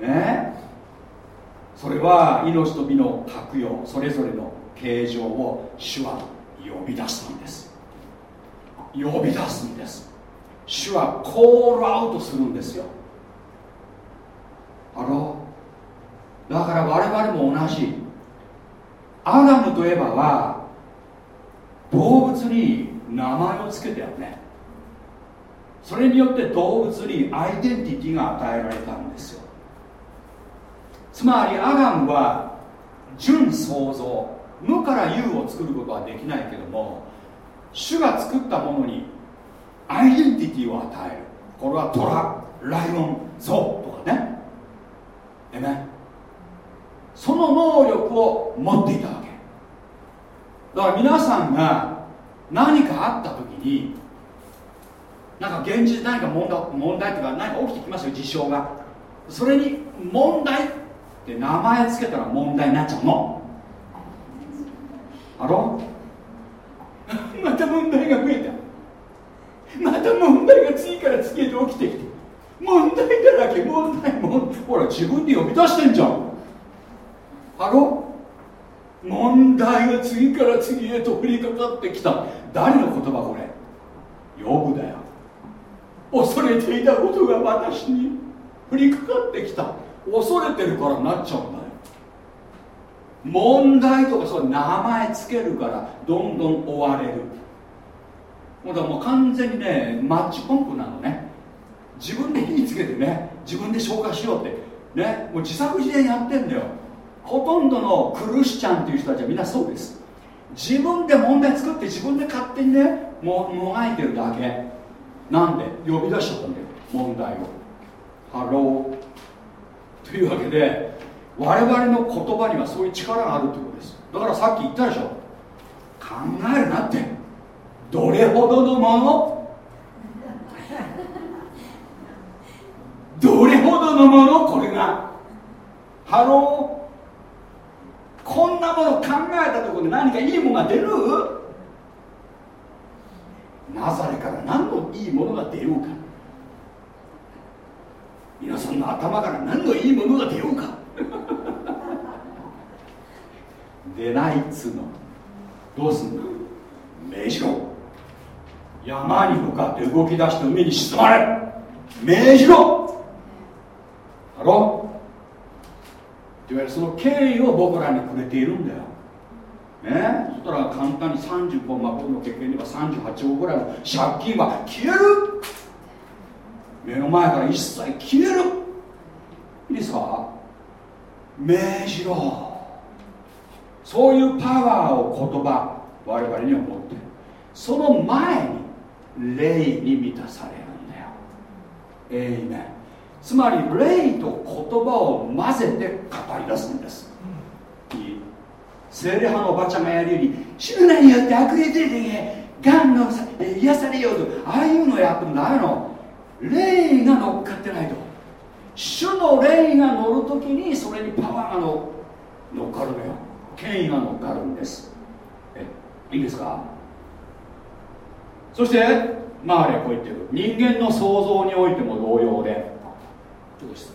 ね？それは命と美の格用それぞれの形状を主は呼び出したんです呼び出すんです。主はコールアウトするんですよ。あのだから我々も同じ。アダムとエバは動物に名前を付けたよね。それによって動物にアイデンティティが与えられたんですよ。つまりアダムは純創造無から有を作ることはできないけども主が作ったものにアイデンティティを与える。これはトラライオンゾウとかね。えねその能力を持っていたわけ。だから皆さんが何かあった時になんか現実何か問題問題っていうか何か起きてきますよ事象が。それに問題って名前つけたら問題になっちゃうの。あろまた問題が増えた。また問題が次から次へと起きてきて。問題だらけ問題問ほら自分で呼び出してんじゃん。あろ問題が次から次へと降りかかってきた。誰の言葉これ？呼ぶだよ。恐れていたことが私に降りかかってきた。恐れてるからなっちゃうんだ。問題とかそう名前つけるからどんどん追われる。もうだもう完全にねマッチポンプなのね。自分で火つけてね自分で消化しようって。ねもう自作自演やってんだよ。ほとんどのクルシチャンっていう人たちはみんなそうです。自分で問題作って自分で勝手にねももがいてるだけ。なんで？呼び出しちゃったんだよ。問題を。ハローというわけで我々の言葉にはそういう力があるということです。だからさっき言ったでしょ。考えるなって。どれほどのものどれほどのものこれが？ハロー。こんなもの考えたところで何かいいものが出る？ナザレから何のいいものが出ようか。皆さんの頭から何のいいものが出ようか。出ないっつうの。どうすんの？命じろ山に向かって動き出して海に沈まれ。命じろだろ？いわゆるその権威を僕らにくれているんだよ。ね？そしたら簡単に30本ま僕の経験では38号ぐらいの借金は消える。目の前から一切消える。いいですか？命じろ。そういうパワーを言葉我々には持って。るその前に霊に満たされるんだよ。えいめつまり霊と言葉を混ぜて語り出すんです。いい。精霊派のおばちゃんがやるように死ぬ名によって悪霊出てけがんの癒されようとああいうのやってもダメの。霊が乗っかってないと。主の霊が乗るときにそれにパワーが乗っかるのよ。権威が乗っかるんです。えいいですか？そしてマーレこう言ってる。人間の創造においても同様で。どうです？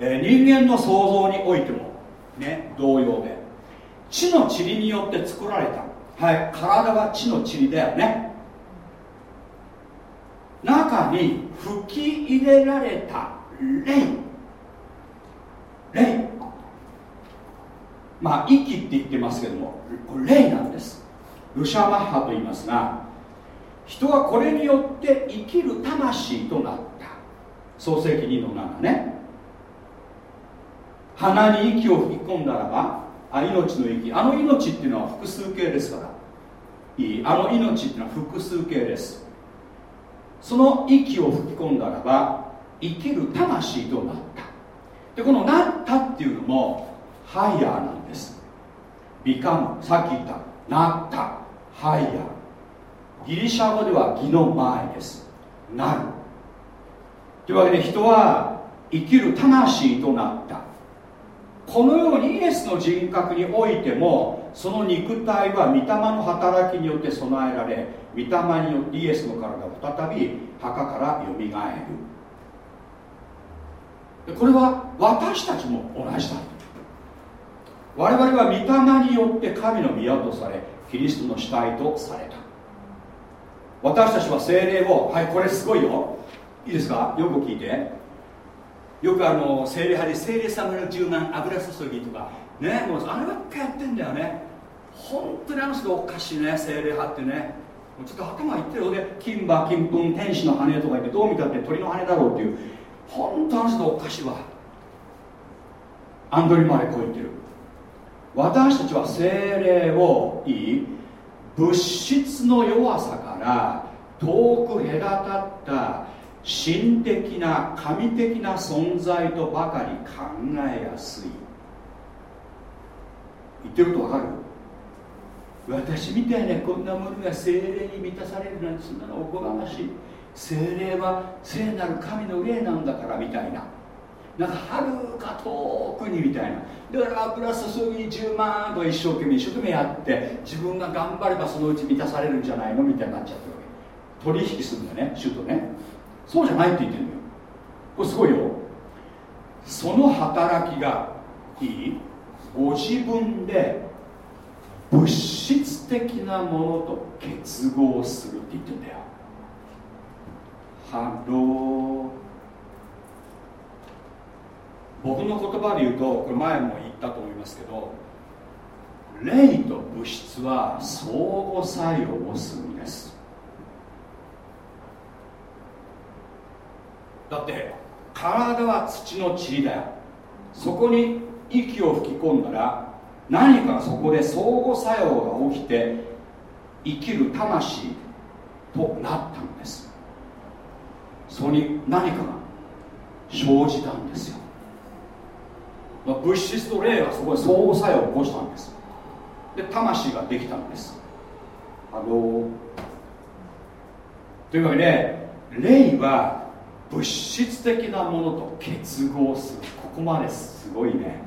え、人間の創造においてもね同様で。地の塵によって作られた。はい。体は地の塵だよね。中に吹き入れられた霊。霊。まあ息って言ってますけどもこれ霊なんです。ルシャマッハと言いますが人はこれによって生きる魂となった。創世記2の7ね。鼻に息を吹き込んだらばあ命の息あの命っていうのは複数形ですから。いいあの命っていうのは複数形です。その息を吹き込んだらば生きる魂となった。でこのなったっていうのもハイヤーなんです。ビカムさっき言ったなった。ハイヤー。ギリシャ語では義の前です。なる。というわけで人は生きる魂となった。このようにイエスの人格においてもその肉体は御霊の働きによって備えられ御霊によってイエスの体が再び墓からよみがえる。これは私たちも同じだ我々は御霊によって神の宮とされキリストの死体とされた。私たちは精霊をはいこれすごいよ。いいですか？よく聞いて。よくあの精霊派で精霊様の柔軟油注ぎとかねもうあればっかやってんだよね。本当にあの人おかしいね精霊派ってね。ちょっと頭いってるよ。で金馬金粉天使の羽とか言ってどう見たって鳥の羽だろうっていう。本当あの人おかしいわ。アンドリマレこう言ってる。私たちは精霊をいい物質の弱さから遠く隔たった神的な神的な存在とばかり考えやすい。言ってることわかる？私みたいなこんなものが精霊に満たされるなんてそんなのおこがましい。精霊は聖なる神の霊なんだからみたいな。なんかはるか遠くにみたいな。だから油注ぎ10万と一生懸命一生懸命やって自分が頑張ればそのうち満たされるんじゃないの？みたいになっちゃってるわけ。取引するんだね主とね。そうじゃないって言ってるのよ。これすごいよ。その働きがいい。ご自分で物質的なものと結合するって言ってんだよ。 Hello。僕の言葉で言うとこれ前も言ったと思いますけど霊と物質は相互作用をするんです。だって体は土の塵だよ。そこに息を吹き込んだら何かそこで相互作用が起きて生きる魂となったのです。そこに何かが生じたんですよ。物質と霊がそこで相互作用を起こしたんです。で魂ができたんです。あのというわけで霊は物質的なものと結合する。ここまですごいね。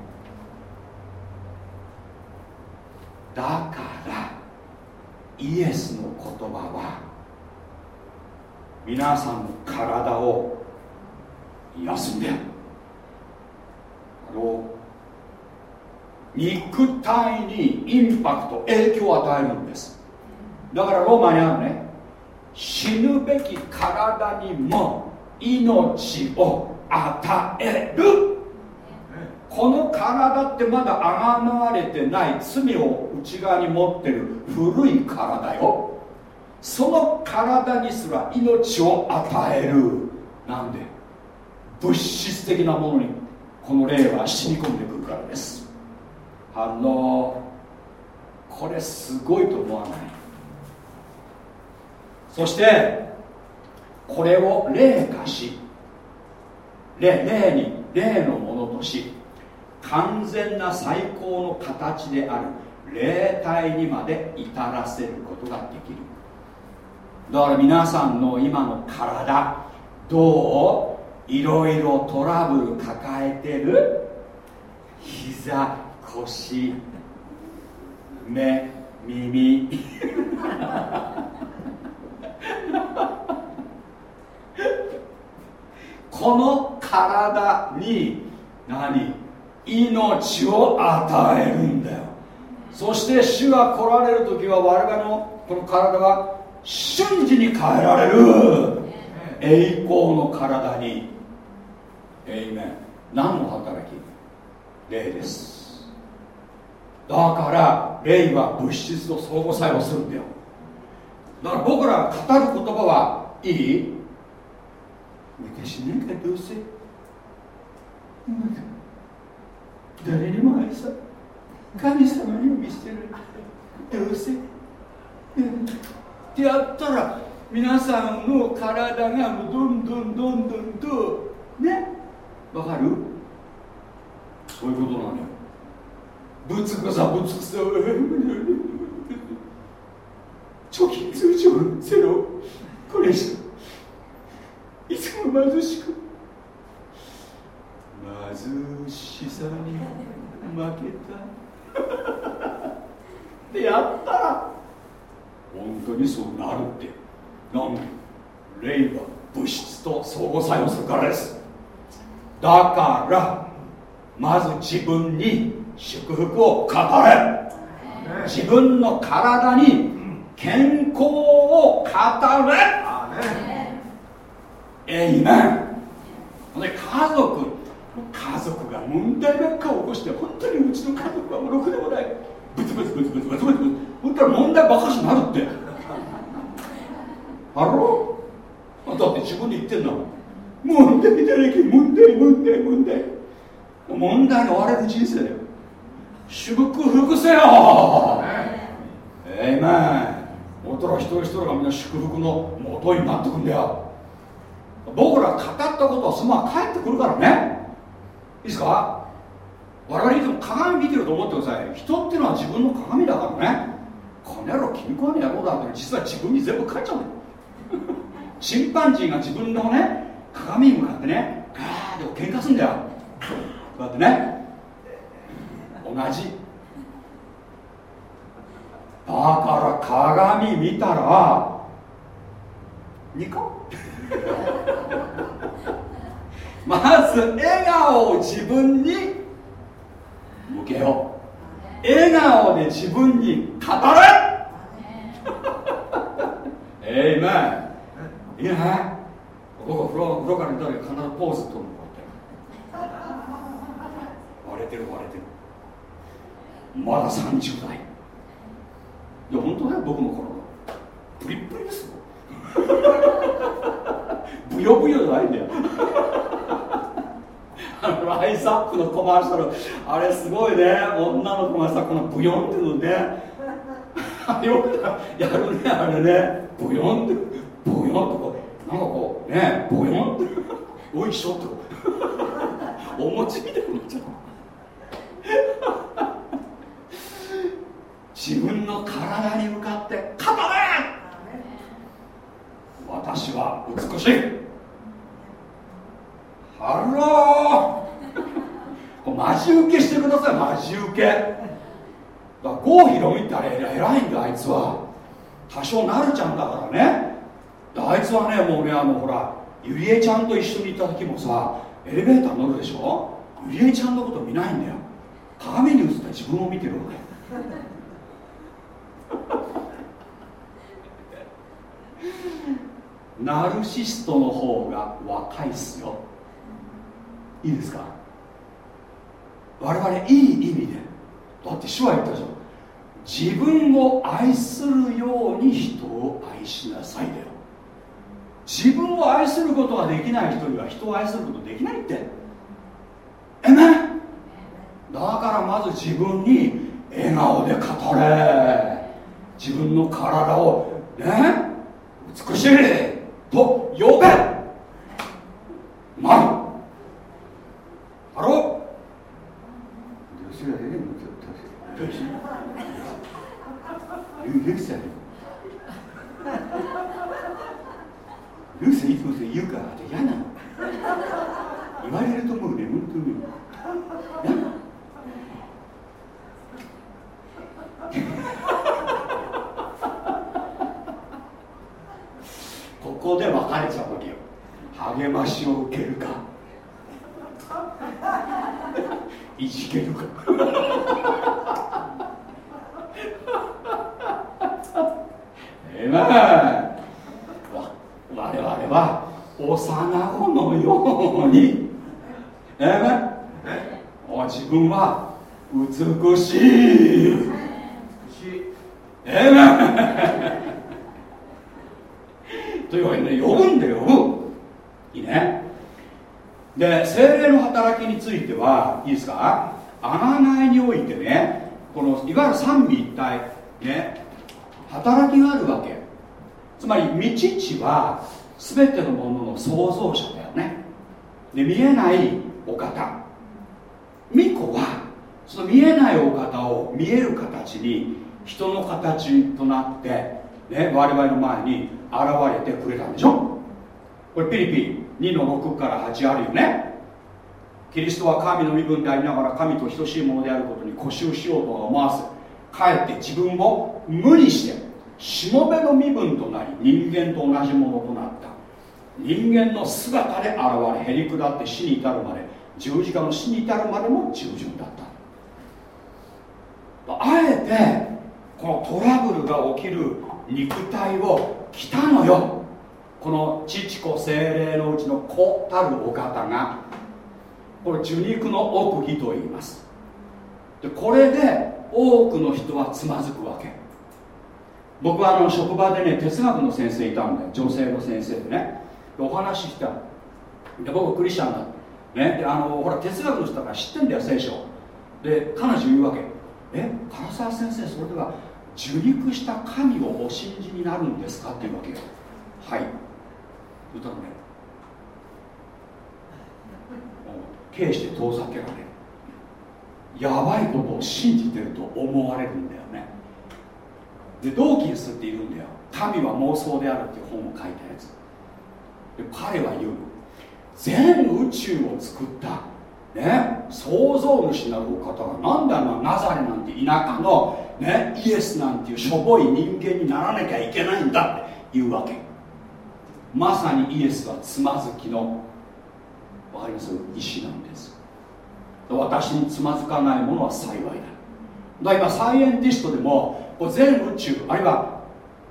だからイエスの言葉は皆さんの体を癒すんだよ。あの肉体にインパクト影響を与えるんです。だからローマにあるね。死ぬべき体にも命を与える。この体ってまだあがまわれてない罪を内側に持ってる古い体よ。その体にすら命を与える。なんで？物質的なものに。この霊は染み込んでくるからです。反応。これすごいと思わない？そしてこれを霊化し霊霊に霊のものとし完全な最高の形である霊体にまで至らせることができる。だから皆さんの今の体どう？いろいろトラブル抱えてる？膝腰目耳。この体に何？命を与えるんだよ。そして主が来られる時は我々のこの体は瞬時に変えられる。栄光の体に。えいめ何の働き？霊です。だから霊は物質と相互作用するんだよ。だから僕らが語る言葉はいい？私なんかどうせ誰にも愛さ神様にも見捨てるどうせ、ってやったら皆さんの体がもうどんどんどんどんとねわかるそういうことなのよぶつくさぶつくさ貯金通帳ゼロこれしかいつも貧しく。貧しさに負けた。でやったら本当にそうなるって。なんで？霊は物質と相互作用するからです。だからまず自分に祝福を語れ。自分の体に健康を語れえいめんで家族家族が問題ばっか起こして本当にうちの家族はもうろくでもない。ブツブツブツブツブツブツブツ本当に問題ばかしになるってあろだって自分で言ってんだもん問題だらけ問題問題問題問題に追われる人生だよ祝福せよえいめん元の一人一人がみんな祝福の元になってくんだよ僕ら語ったことはそのまま帰ってくるからね。いいですか？我々いつも鏡見てると思ってください。人っていうのは自分の鏡だからね。この野郎金庫の野郎だって実は自分に全部書いちゃうのチンパンジーが自分のね鏡に向かってねガーッて喧嘩すんだよ。こうやってね。同じ。だから鏡見たらニコ まず笑顔を自分に向けよう。笑顔で自分に語れ。えいめんいいね。僕風呂風呂から出た時必ずポーズとるのこうやって。割れてる割れてる。まだ30代。いや本当だよ。僕の頃プリップリですよブヨブヨじゃないんだよ。あのアイザックのコマーシャル。あれすごいね。女の子がさこのブヨンっていうのね。よくやるねあれね。ブヨンって。ブヨンとこうなんかこうねブヨンって。おいしょってお餅みたいになっちゃう。自分の体に向かって語れ。私は美しい。ハロー。マジ受けしてくださいマジ受け。だから郷ひろみってあれ偉いんだあいつは。多少なるちゃんだからね。あいつはねもうねあのほらゆりえちゃんと一緒にいた時もさエレベーター乗るでしょ？ゆりえちゃんのこと見ないんだよ。鏡に映った自分を見てるわけ。ナルシストの方が若いっすよ。いいですか？我々いい意味で。だって主は言ったじゃん。自分を愛するように人を愛しなさいだよ。自分を愛することができない人には人を愛することできないって。えめ？だからまず自分に笑顔で語れ。自分の体をね？美しいと呼べ。まるあろうルーさんルーさんいつもそれ言うから嫌なの言われると思うね本当にここで別れちゃうわけよ励ましを受けるかいじけるかえま我々は幼子のようにえま自分は美しいえまというわけでね呼ぶんだよ呼ぶいいねで精霊の働きについてはいいですか贖いにおいてねこのいわゆる三位一体ね働きがあるわけつまり未知は全てのものの創造者だよねで見えないお方。巫女はその見えないお方を見える形に人の形となって、ね、我々の前に現れてくれたんでしょ？これピリピ2の6から8あるよね。キリストは神の身分でありながら神と等しいものであることに固執しようとは思わずかえって自分を無にしてしもべの身分となり人間と同じものとなった。人間の姿で現れへり下って死に至るまで十字架の死に至るまでも従順だった。あえてこのトラブルが起きる肉体を着たのよ。この父子精霊のうちの子たるお方がこれ受肉の奥義と言います。でこれで多くの人はつまずくわけ。僕はあの職場でね哲学の先生いたんだよ。女性の先生でね。お話しした。で僕クリスチャンだ。ね。であのほら哲学の人だから知ってんだよ聖書。で彼女言うわけ。え唐沢先生それでは受肉した神をお信じになるんですか？っていうわけよ。はい。言ったらね刑して遠ざけられやばいことを信じてると思われるんだよね。でドーキンスっているんだよ。神は妄想であるっていう本を書いたやつ。で彼は言う。全宇宙を作った。ね。創造主なるお方がなんであのナザレなんて田舎の、ね、イエスなんていうしょぼい人間にならなきゃいけないんだって言うわけ。まさにイエスはつまずきの。わかります？石なんです。私につまずかないものは幸いだ。だから今サイエンティストでも全宇宙あるいは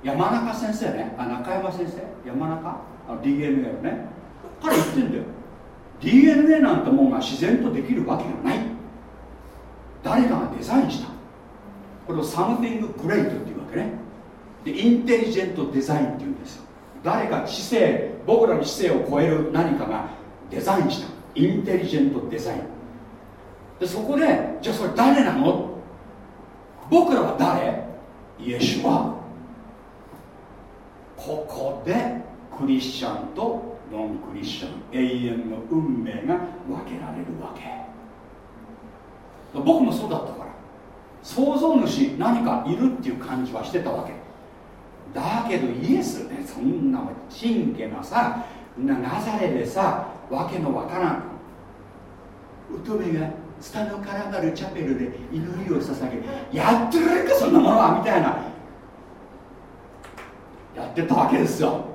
山中先生ね。あ中山先生？山中？あの DNA のね。彼言ってんだよ。DNA なんてもんが自然とできるわけがない。誰かがデザインした。これを something great っていうわけね。でインテリジェントデザインっていうんですよ。誰か知性僕らの知性を超える何かがデザインした。インテリジェントデザイン。でそこでじゃあそれ誰なの？僕らは誰？イエシュは。ここでクリスチャンとノンクリスチャン永遠の運命が分けられるわけ。僕もそうだったから。創造主何かいるっていう感じはしてたわけ。だけどイエスねそんな真剣なさなナザレでさわけのわからん。乙女がスタノカラマルチャペルで祈りを捧げやってるかそんなものはみたいな。やってたわけですよ。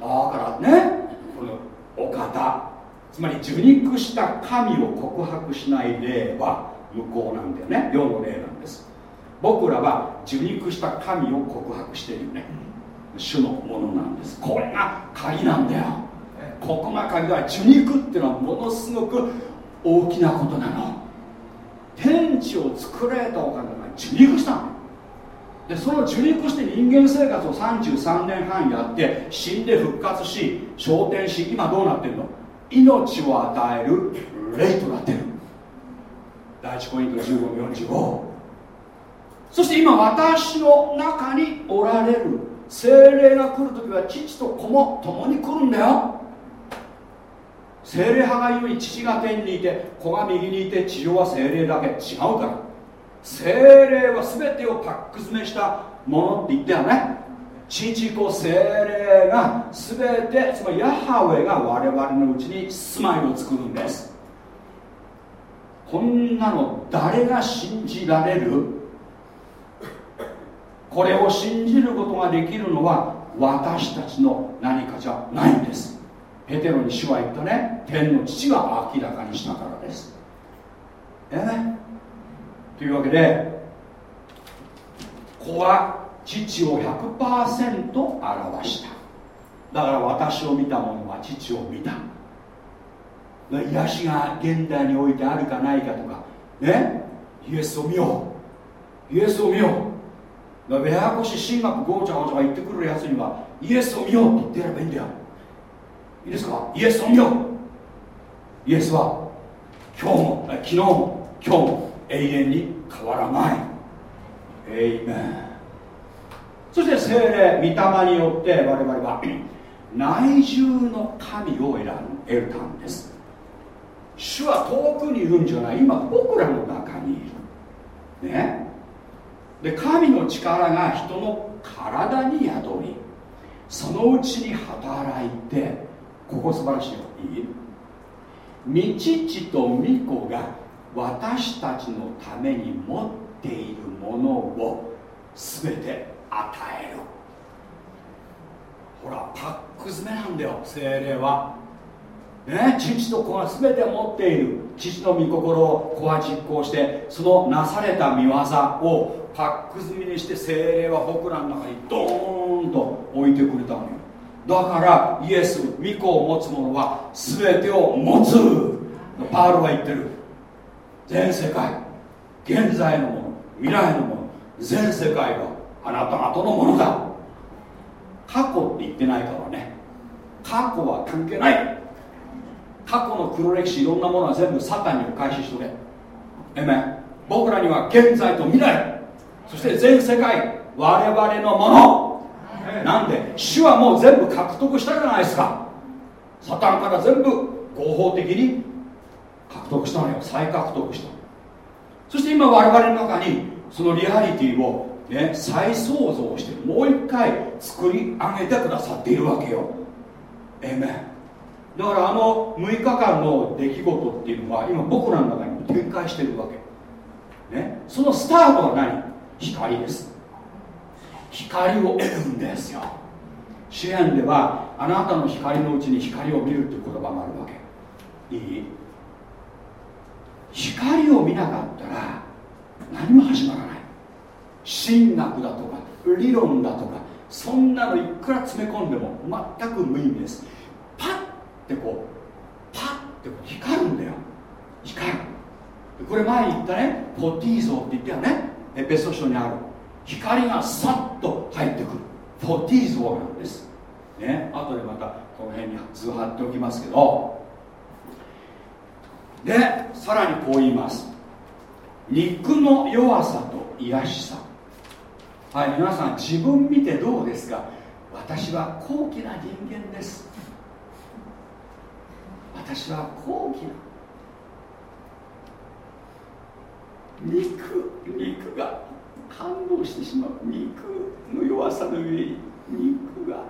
だからねこのお方。つまり受肉した神を告白しない霊は無効なんだよね。世の霊なんです。僕らは受肉した神を告白してるよね。主のものなんです。これが鍵なんだよ。ここが鍵だ受肉っていうのはものすごく大きなことなの。天地を作られたお方が受肉したの。でその受肉して人間生活を33年半やって死んで復活し昇天し今どうなってるの？命を与える霊となってる。第1ポイント15の45そして今私の中におられる精霊が来るときは父と子も共に来るんだよ。精霊派が言うに父が天にいて子が右にいて地上は精霊だけ。違うから。精霊は全てをパック詰めしたものって言ったよね。父子精霊が全てつまりヤハウェが我々のうちに住まいを作るんです。こんなの誰が信じられる？これを信じることができるのは私たちの何かじゃないんです。ペテロに主は言ったね。天の父が明らかにしたからです。え？というわけで子は父を100%表した。だから私を見た者は父を見た。癒しが現代においてあるかないかとかね？イエスを見よう。イエスを見よう。だからややこしい神学ゴーチャゴーチャ言ってくるやつにはイエスを見ようって言ってやればいいんだよ。いいですか？イエスを見よう。イエスは今日も昨日も今日も永遠に変わらない。エイメンそして精霊御霊によって我々は 内住の神を選得たんです。主は遠くにいるんじゃない。今僕らの中にいる。ね。で神の力が人の体に宿りそのうちに働いてここ素晴らしいよ。いい？御父と御子が私たちのために持っているものを全て与える。ほらパック詰めなんだよ精霊は。ね父と子が全て持っている。父の御心を子は実行してそのなされた見業をパック詰めにして精霊は僕らの中にドーンと置いてくれたのよ。だからイエス御子を持つ者は全てを持つ。パウロが言ってる。全世界現在のもの未来のもの全世界はあなた方のものだ。過去って言ってないからね。過去は関係ない。過去の黒歴史いろんなものは全部サタンにお返ししとけ。えめ僕らには現在と未来。そして全世界我々のもの。なんで主はもう全部獲得したじゃないですか。サタンから全部合法的に獲得したのよ。再獲得した。そして今我々の中にそのリアリティをね再創造してもう一回作り上げてくださっているわけよ。えめだからあの6日間の出来事っていうのは今僕らの中にも展開してるわけ。ね？そのスタートは何？光です。光を得るんですよ。支援ではあなたの光のうちに光を見るっていう言葉があるわけ。いい？光を見なかったら何も始まらない。神学だとか理論だとかそんなのいくら詰め込んでも全く無意味です。パッてこうパッてこう光るんだよ。光る。これ前に言ったねポティーゾーって言ったよね。エペソ書にある。光がさっと入ってくる。フォティーゾーなんです。ね。後でまたこの辺に図貼っておきますけど。でさらにこう言います。肉の弱さと癒しさ。はい皆さん自分見てどうですか？私は高貴な人間です。私は高貴な。肉肉が感動してしまう。肉の弱さの上に肉が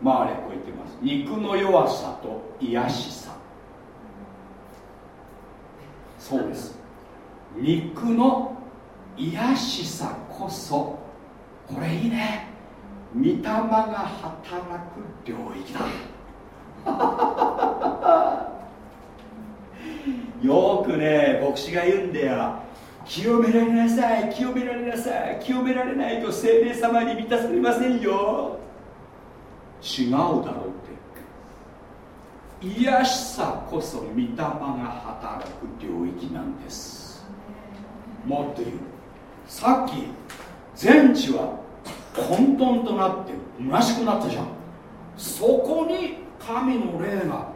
まああれこう言ってます。肉の弱さと癒しさ。そうです。肉の癒しさこそこれいいね。御霊が働く領域だ。よくね牧師が言うんだよ。清められなさい清められなさい清められないと精霊様に満たされませんよ。違うだろうって。癒しさこそ御霊が働く領域なんです。もっと言う。さっき全地は混沌となって虚しくなったじゃん。そこに神の霊が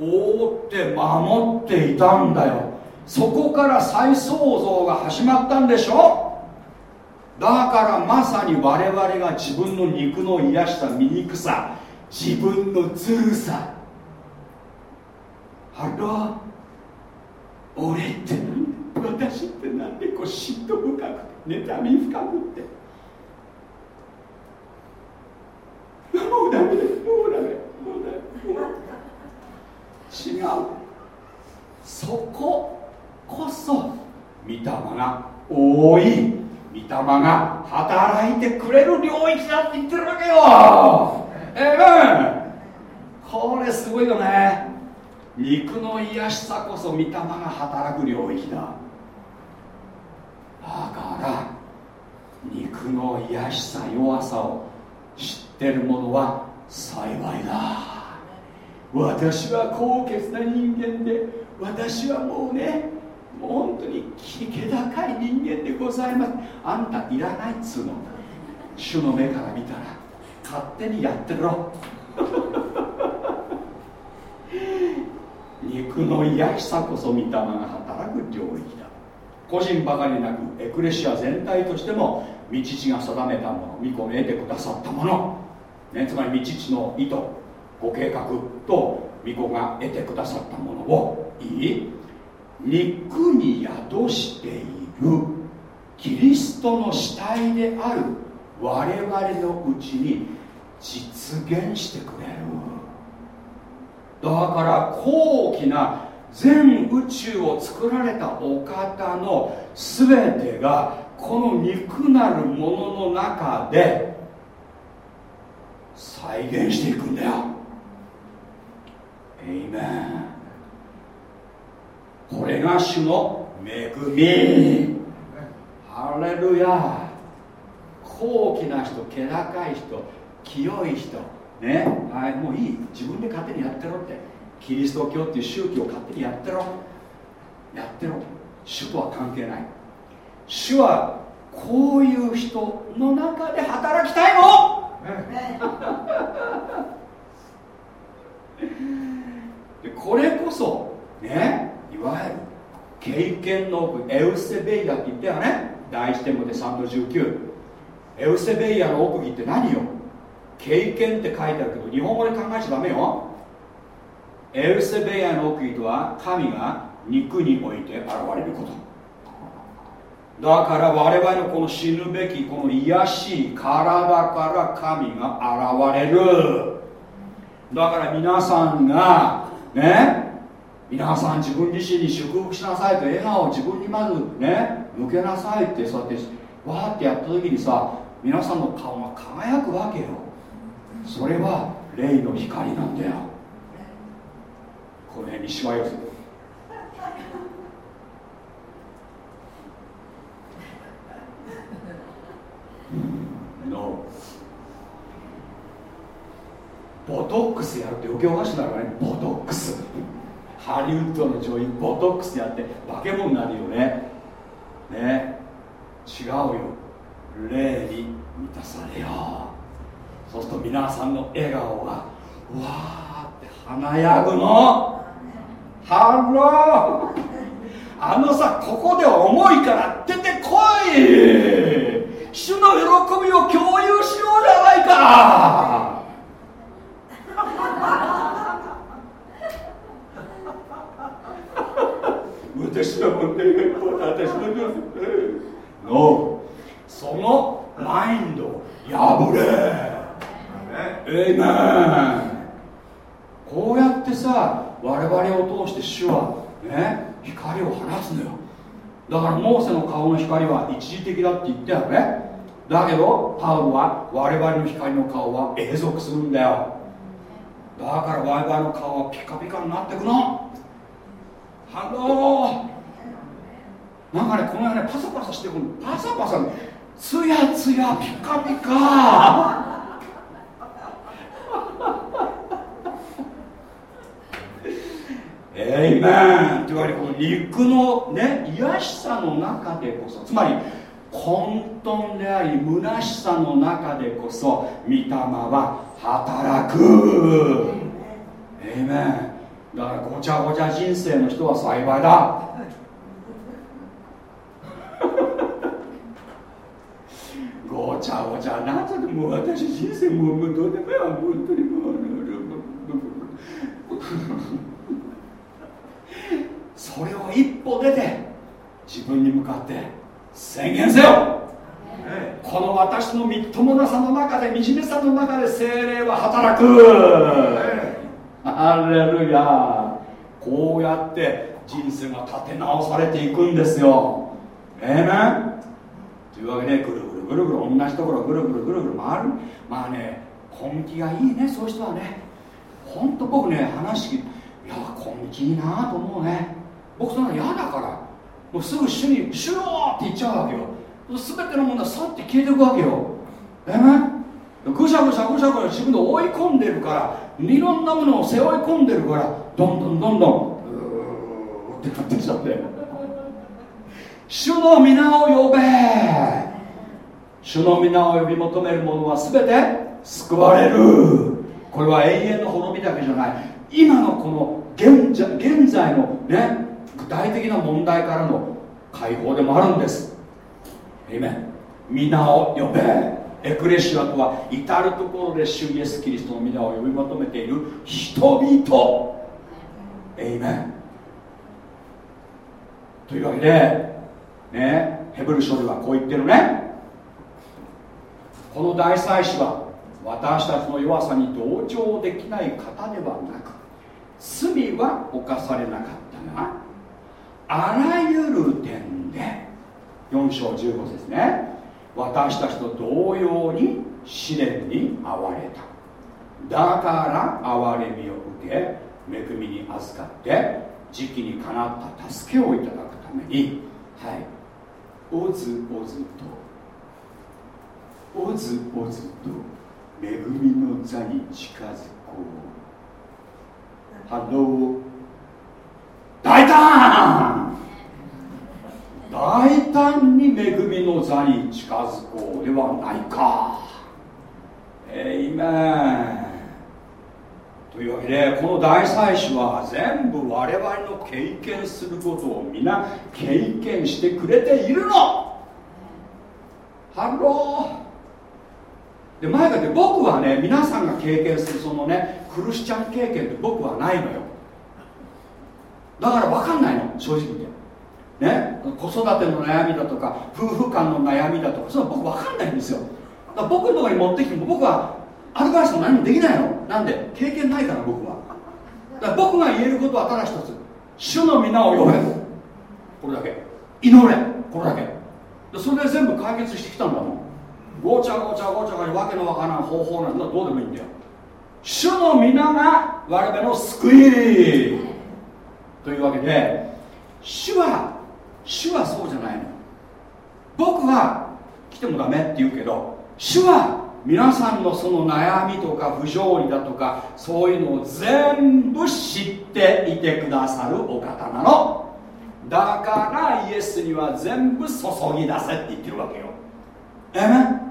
覆って守っていたんだよ。そこから再創造が始まったんでしょ？だからまさに我々が自分の肉の癒した醜さ自分のずるさ。あら俺って私ってなんでこう嫉妬深くて妬み深くって。もうダメだもうダメもうダメもう違う。そここそ御霊が多い。御霊が働いてくれる領域だって言ってるわけよ。ええこれすごいよね。肉の癒しさこそ御霊が働く領域だ。だから肉の癒しさ弱さを知ってる者は幸いだ。私は高潔な人間で私はもうね本当に気高い人間でございます。あんたいらないっつうの。主の目から見たら勝手にやってろ。肉の癒しさこそ御霊が働く領域だ。個人ばかりなくエクレシア全体としても道地が定めたもの御子を得てくださったもの、ね、つまり道地の意図ご計画と御子が得てくださったものをいい？肉に宿しているキリストの死体である我々のうちに実現してくれるだから高貴な全宇宙を作られたお方の全てがこの肉なるものの中で再現していくんだよ。エイメンこれが主の恵み。ハレルヤ。高貴な人気高い人清い人。ね。はいもういい。自分で勝手にやってろって。キリスト教っていう宗教を勝手にやってろ。やってろ。主とは関係ない。主はこういう人の中で働きたいの、でこれこそねいわゆる経験の奥エウセベイアって言ったよね第一テモで3の19エウセベイアの奥義って何よ？経験って書いてあるけど日本語で考えちゃダメよ。エウセベイアの奥義とは神が肉において現れること。だから我々のこの死ぬべきこの癒しい体から神が現れる。だから皆さんがね皆さん自分自身に祝福しなさいと笑顔を自分にまずね向けなさいってそうやってわーってやった時にさ皆さんの顔が輝くわけよ。それは霊の光なんだよ。これにしわ寄せ。のボトックスやるって余計おかしいだろうね。ボトックス。ハリウッドの女優ボトックスやって化け物になるよね。ね。違うよ。霊に満たされよう。そうすると皆さんの笑顔がわーって華やぐの。 Hello。あのさここで重いから出てこい。主の喜びを共有しようじゃないか。私はもうね私の上手のそのマインドを破れ。えいめこうやってさ我々を通して主はね光を放つのよ。だからモーセの顔の光は一時的だって言ったよね。だけどパウロは我々の光の顔は永続するんだよ。だから我々の顔はピカピカになってくの。ハローなんかねこの辺ねパサパサしてくるパサパサ。ツヤツヤピカピカ。エイメン。というわけでこの肉のね癒しさの中でこそ。つまり混沌であり虚しさの中でこそ御霊は働く。エイメン。だからごちゃごちゃ人生の人は幸いだごちゃごちゃなっちゃってもう私人生もうどうでもいいわ本当にもうそれを一歩出て自分に向かって宣言せよ。この私のみっともなさの中で惨めさの中で精霊は働く。ハレルヤ。こうやって人生が立て直されていくんですよ。ええねというわけでぐるぐるぐるぐる同じところぐるぐるぐるぐる回る。まあね根気がいいねそういう人はね。ほんと僕ね話いや根気いいなと思うね。僕そんな嫌だからもうすぐ主に「主よ!」って言っちゃうわけよ。全てのものはさって消えていくわけよ。え？めぐしゃぐしゃぐしゃぐしゃ自分で追い込んでるからいろんなものを背負い込んでるからどんどんどんどんうーってなってきちゃって。主の皆を呼べ。主の皆を呼び求める者は全て救われる。これは永遠の滅びだけじゃない。今のこの現在のね具体的な問題からの解放でもあるんです。えめ皆を呼べ。エクレシアとは至る所で主イエス・キリストの皆を呼び求めている人々。エイメンというわけでねヘブル書ではこう言ってるね。この大祭司は私たちの弱さに同情できない方ではなく罪は犯されなかったがあらゆる点で4章15節ね私たちと同様に試練に遭われた。だから憐れみを受け恵みに預かって時期にかなった助けをいただくためにはいおずおずとおずおずと恵みの座に近づこう。 Hello。大胆大胆に恵みの座に近づこうではないか。えいめというわけでこの大祭司は全部我々の経験することを皆経験してくれているの。 Hello。で前から僕はね皆さんが経験するそのねクルシチャン経験って僕はないのよ。だから分かんないの正直言って。ね子育ての悩みだとか夫婦間の悩みだとかそういうの僕分かんないんですよ。だから僕のところに持ってきても僕はアドバイスも何もできないの。なんで経験ないから僕は。だから僕が言えることはただ一つ。主の皆を呼べ。これだけ。祈れ。これだけ。それで全部解決してきたんだもん。ごちゃごちゃごちゃごちゃわけのわからん方法なんだどうでもいいんだよ。主の皆が我々の救いというわけで主は主はそうじゃないの。僕は来てもダメって言うけど主は皆さんのその悩みとか不条理だとかそういうのを全部知っていてくださるお方なの。だからイエスには全部注ぎ出せって言ってるわけよ。えめ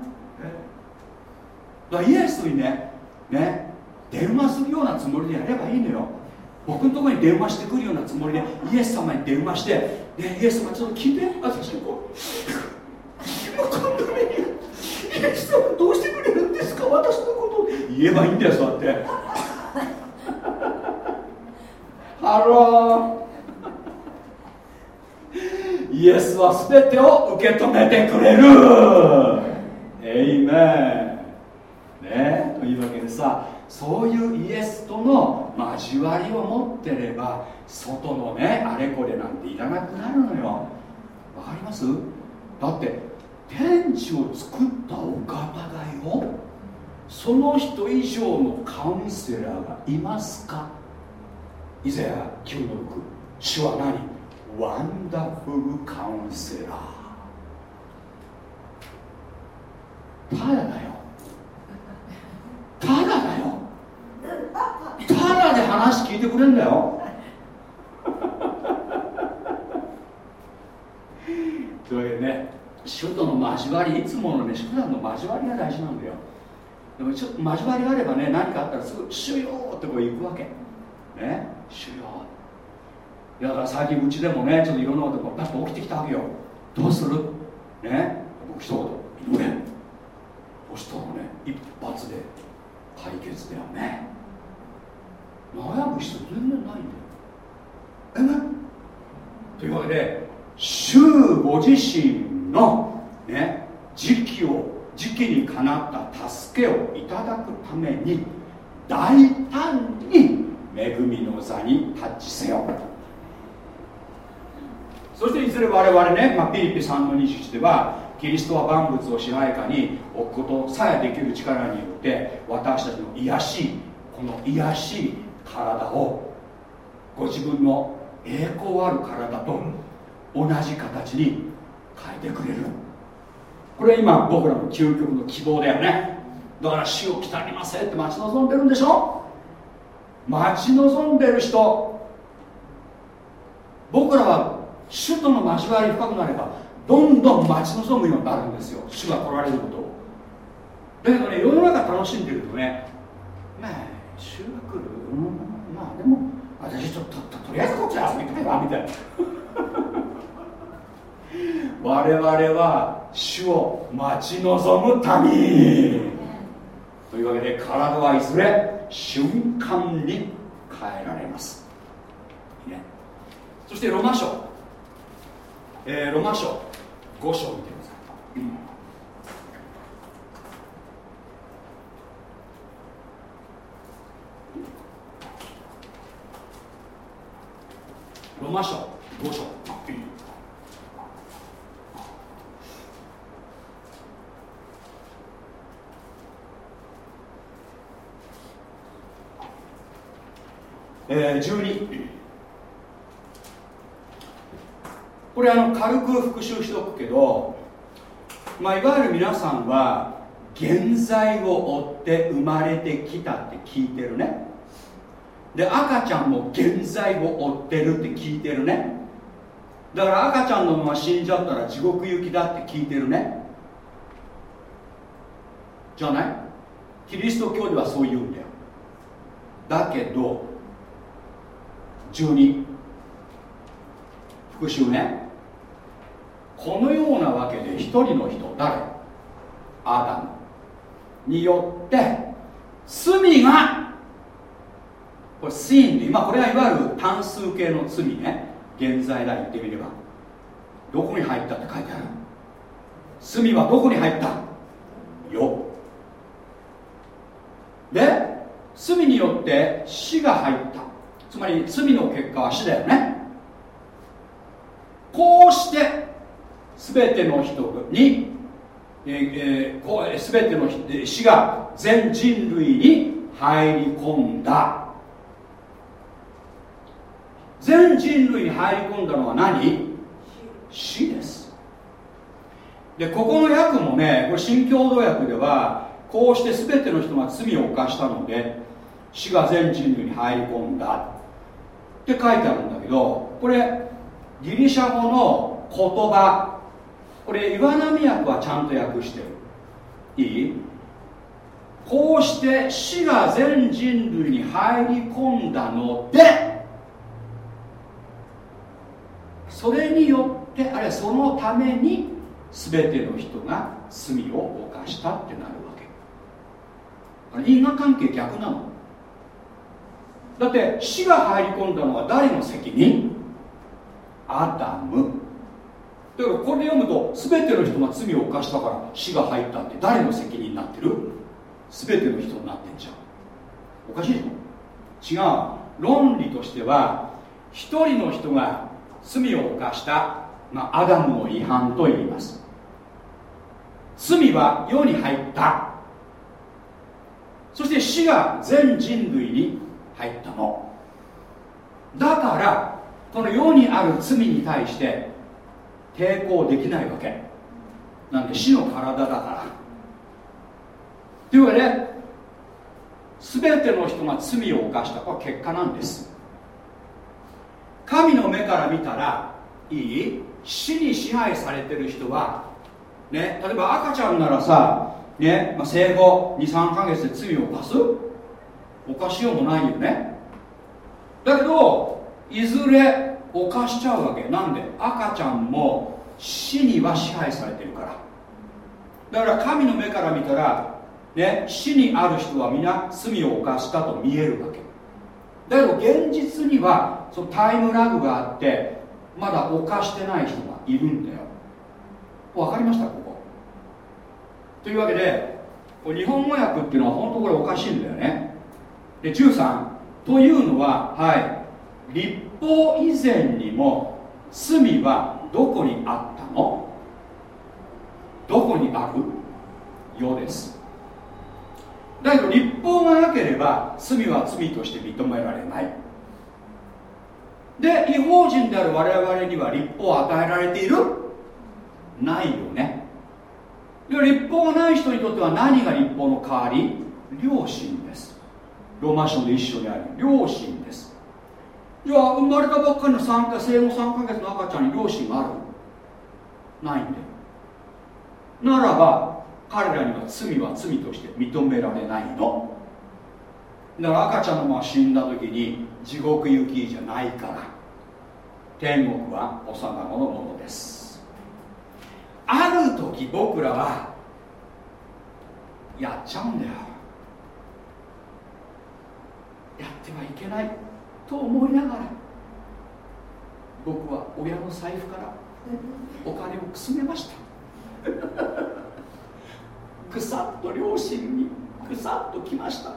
だイエスにねね電話するようなつもりでやればいいのよ。僕のところに電話してくるようなつもりでイエス様に電話して「ね、イエス様ちょっと聞いて私こう。今こんなにイエス様どうしてくれるんですか？私のこと言えばいいんだよそうやって。 Hello。イエスは全てを受け止めてくれる。エイメンね。というわけでさそういうイエスとの交わりを持ってれば外のねあれこれなんていらなくなるのよ。わかります？だって天地を作ったお方だよ。その人以上のカウンセラーがいますか？以前9の6主は何？ワンダフルカウンセラー。ただだよ。ただだよ。ただで話聞いてくれんだよ。というわけでね主との交わりいつものね主段の交わりが大事なんだよ。でもちょっと交わりがあればね何かあったらすぐ「主よ!」ってこう行くわけ。ね？主よいやだから最近うちでもねちょっといろんなことがパッと起きてきたわけよ。どうする？ね？僕一言。言えそしたらね一発で解決だよね。悩む必要全然ないんだよ。え？ねというわけで主ご自身のね時期を時期にかなった助けをいただくために大胆に恵みの座にタッチせよ。そしていずれ我々ね、まあ、ピリピ3の21ではキリストは万物を支配下に置くことさえできる力によって私たちの癒しいこの癒しい体をご自分の栄光ある体と同じ形に変えてくれる。これ今僕らの究極の希望だよね。だから死を来たりませんって待ち望んでるんでしょ？待ち望んでる人。僕らは主との交わり深くなればどんどん待ち望むようになるんですよ。主が来られることを。だけどね世の中楽しんでるとねまあ主が来る、うん、まあでも私ちょっととりあえずこっち遊びたいわみたいな。我々は主を待ち望む民。というわけで体はいずれ瞬間に変えられます、ね、そしてロマ書、えー、ロマ書。5章見てください、ロマ書5章。えー、12これあの軽く復習しておくけど、まあ、いわゆる皆さんは現在を追って生まれてきたって聞いてるね。で赤ちゃんも現在を追ってるって聞いてるね。だから赤ちゃんのまま死んじゃったら地獄行きだって聞いてるね。じゃない？キリスト教ではそう言うんだよ。だけど12復習ね。このようなわけで一人の人誰？アダム。によって罪がこれシーンで今これはいわゆる単数形の罪ね。現在だ言ってみれば。どこに入ったって書いてある？罪はどこに入った？よで罪によって死が入った。つまり罪の結果は死だよね。こうして全ての人に、えー、こう全ての死が全人類に入り込んだ。全人類に入り込んだのは何？死です。でここの訳もねこれ新共同訳ではこうして全ての人が罪を犯したので死が全人類に入り込んだって書いてあるんだけどこれギリシャ語の言葉。これ岩波訳はちゃんと訳してる。いい？こうして死が全人類に入り込んだのでそれによってあるいはそのために全ての人が罪を犯したってなるわけ。因果関係逆なの。だって死が入り込んだのは誰の責任？アダムだからこれで読むと全ての人が罪を犯したから死が入ったって誰の責任になってる？全ての人になってんじゃん。おかしいでしょ？違う。論理としては一人の人が罪を犯した、まあ、アダムの違反と言います。罪は世に入った。そして死が全人類に入ったの。だからこの世にある罪に対して抵抗できないわけ。なんで死の体だから。というわけで全ての人が罪を犯した。これ結果なんです。神の目から見たらいい？死に支配されてる人はね例えば赤ちゃんならさね、まあ、生後23か月で罪を犯す？犯しようもないよね。だけどいずれ犯しちゃうわけ。なんで？赤ちゃんも死には支配されてるから。だから神の目から見たら、ね、死にある人は皆罪を犯したと見えるわけ。だけど現実にはそのタイムラグがあってまだ犯してない人がいるんだよ。分かりました？ここ。というわけで日本語訳っていうのは本当これおかしいんだよね。で13というのははい。立法以前にも罪はどこにあったの？どこにあるようです。だけど立法がなければ罪は罪として認められない。で違法人である我々には立法を与えられている？ないよね。では立法がない人にとっては何が立法の代わり？良心です。ローマ書で一緒にある良心です。じゃ生まれたばっかりの3か生後3ヶ月の赤ちゃんに良心がある。ないんだよ。ならば彼らには罪は罪として認められないの。だから赤ちゃんのまま死んだ時に地獄行きじゃないから。天国は幼子のものです。ある時僕らはやっちゃうんだよ。やってはいけない。と思いながら僕は親の財布からお金をくすめました。ぐさっと両親にぐさっときました。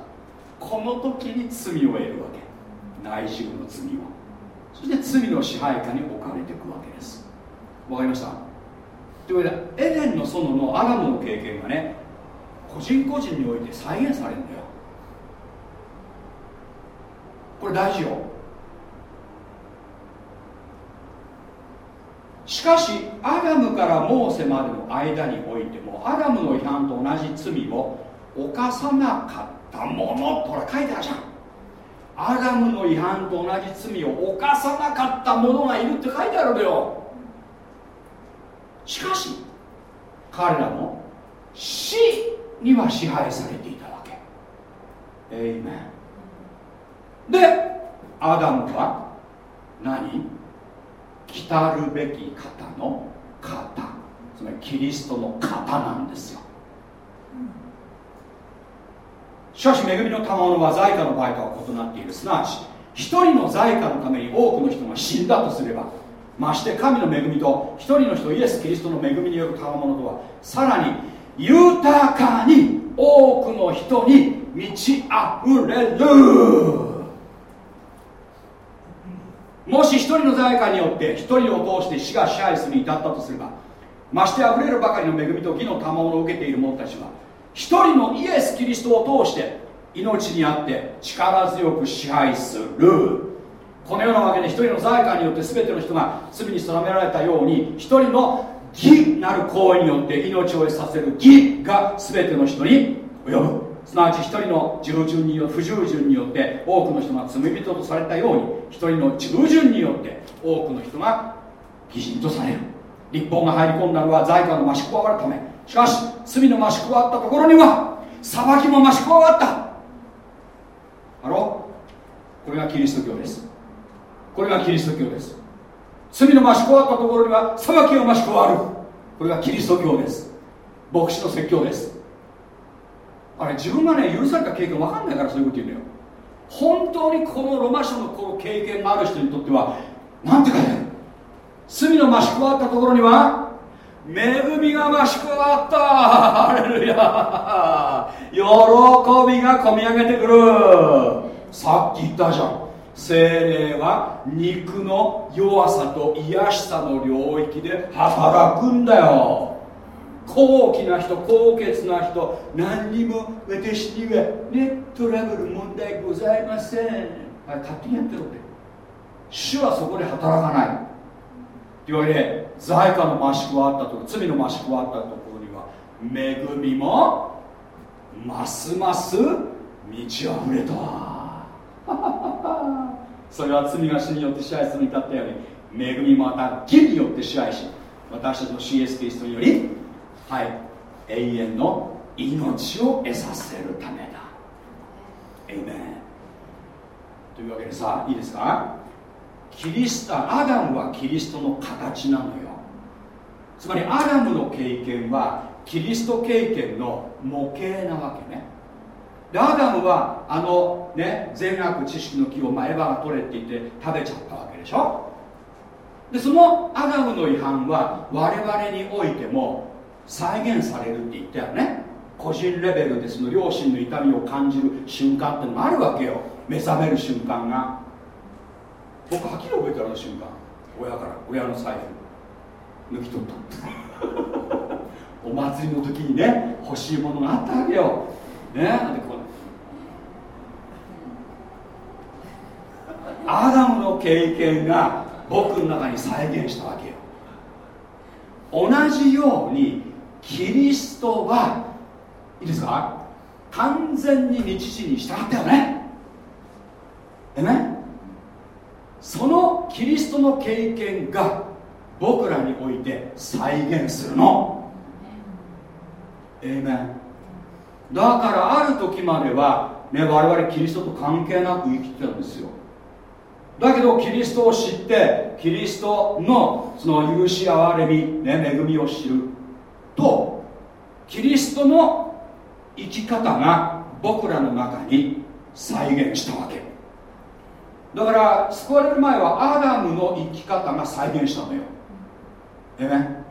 この時に罪を得るわけ。内住の罪をそして罪の支配下に置かれていくわけです。わかりました？というわけでエデンの園のアダムの経験がね個人個人において再現されるんだよこれ大事よしかしアダムからモーセまでの間においてもアダムの違反と同じ罪を犯さなかったものとほら書いてあるじゃん。アダムの違反と同じ罪を犯さなかった者がいるって書いてあるんだよ。しかし彼らの死には支配されていたわけ。エイメンでアダムは何？来たるべき方の方。つまりキリストの方なんですよ。しかし恵みの賜物は財貨の場合とは異なっている。すなわち一人の財貨のために多くの人が死んだとすればまして神の恵みと一人の人イエス・キリストの恵みによる賜物とはさらに豊かに多くの人に満ち溢れる。もし一人の財貨によって一人を通して死が支配するに至ったとすればまして溢れるばかりの恵みと義の賜物を受けている者たちは一人のイエス・キリストを通して命にあって力強く支配する。このようなわけで一人の財貨によって全ての人が罪に定められたように一人の義なる行為によって命を得させる義が全ての人に及ぶ。すなわち一人の従順によ不従順によって多くの人が罪人とされたように一人の従順によって多くの人が義人とされる。立法が入り込んだのは財貨の増し加わるため。しかし罪の増し加わったところには裁きも増し加わった。あろこれがキリスト教です。これがキリスト教です。罪の増し加わったところには裁きが増し加わる。これがキリスト教です。牧師の説教です。あれ自分がね許された経験分かんないからそういうこと言うんだよ。本当にこのロマ書のこの経験がある人にとってはなんて書いてある？罪の増し加わったところには恵みが増し加わった。ハレルヤ。喜びが込み上げてくる。さっき言ったじゃん。精霊は肉の弱さと癒しさの領域で働くんだよ。高貴な人高潔な人何にも私にはねトラブル問題ございません。あれ勝手にやってろって主はそこで働かない。というわけで罪の増し加わったところ罪の増し加わったところには恵みもますます満ち溢れた。それは罪が主によって支配するに至ったように恵みもまた義によって支配し私たちの CS キリストによりはい。永遠の命を得させるためだ。エイメンというわけでさいいですか？キリストアダムはキリストの形なのよ。つまりアダムの経験はキリスト経験の模型なわけね。でアダムはあのね善悪知識の木を、まあ、エヴァが取れって言って食べちゃったわけでしょ？でそのアダムの違反は我々においても再現されるって言ったよね。個人レベルでその良心の痛みを感じる瞬間ってのがあるわけよ。目覚める瞬間が。僕はっきり覚えてるの瞬間。親から親の財布。抜き取った。お祭りの時にね欲しいものがあったわけよ。ねでこアダムの経験が僕の中に再現したわけよ。同じようにキリストはいいですか？完全に道地に従ったよね。えね？そのキリストの経験が僕らにおいて再現するの。えめだからある時までは、ね、我々キリストと関係なく生きてたんですよ。だけどキリストを知ってキリストのその許し憐れみ、ね、恵みを知る。とキリストの生き方が僕らの中に再現したわけ。だから救われる前はアダムの生き方が再現したのよ。えね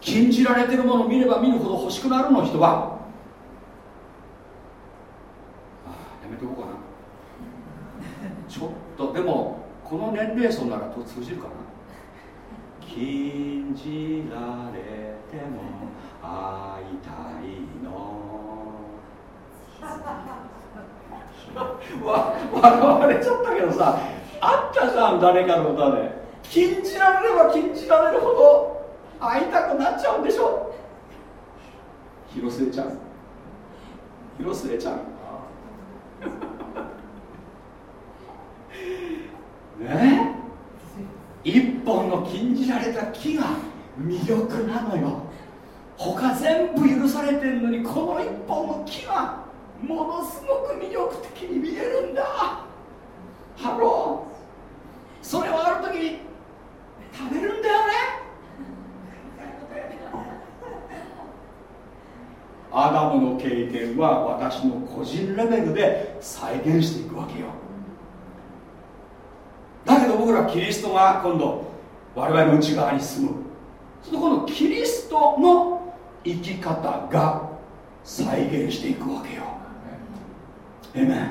禁じられてるものを見れば見るほど欲しくなるの人は。あやめとこうかな。ちょっとでもこの年齢層ならと通じるかな。禁じられても会いたいの。わ笑われちゃったけどさあったじゃん誰かの歌で禁じられれば禁じられるほど会いたくなっちゃうんでしょ。広末ちゃん。広末ちゃん。ね？一本の禁じられた木が魅力なのよ。他全部許されてるのにこの一本の木がものすごく魅力的に見えるんだ。 Hello。それをある時に食べるんだよね。アダムの経験は私の個人レベルで再現していくわけよ。だけど僕らキリストが今度我々の内側に住む。そのこのキリストの生き方が再現していくわけよ。えめん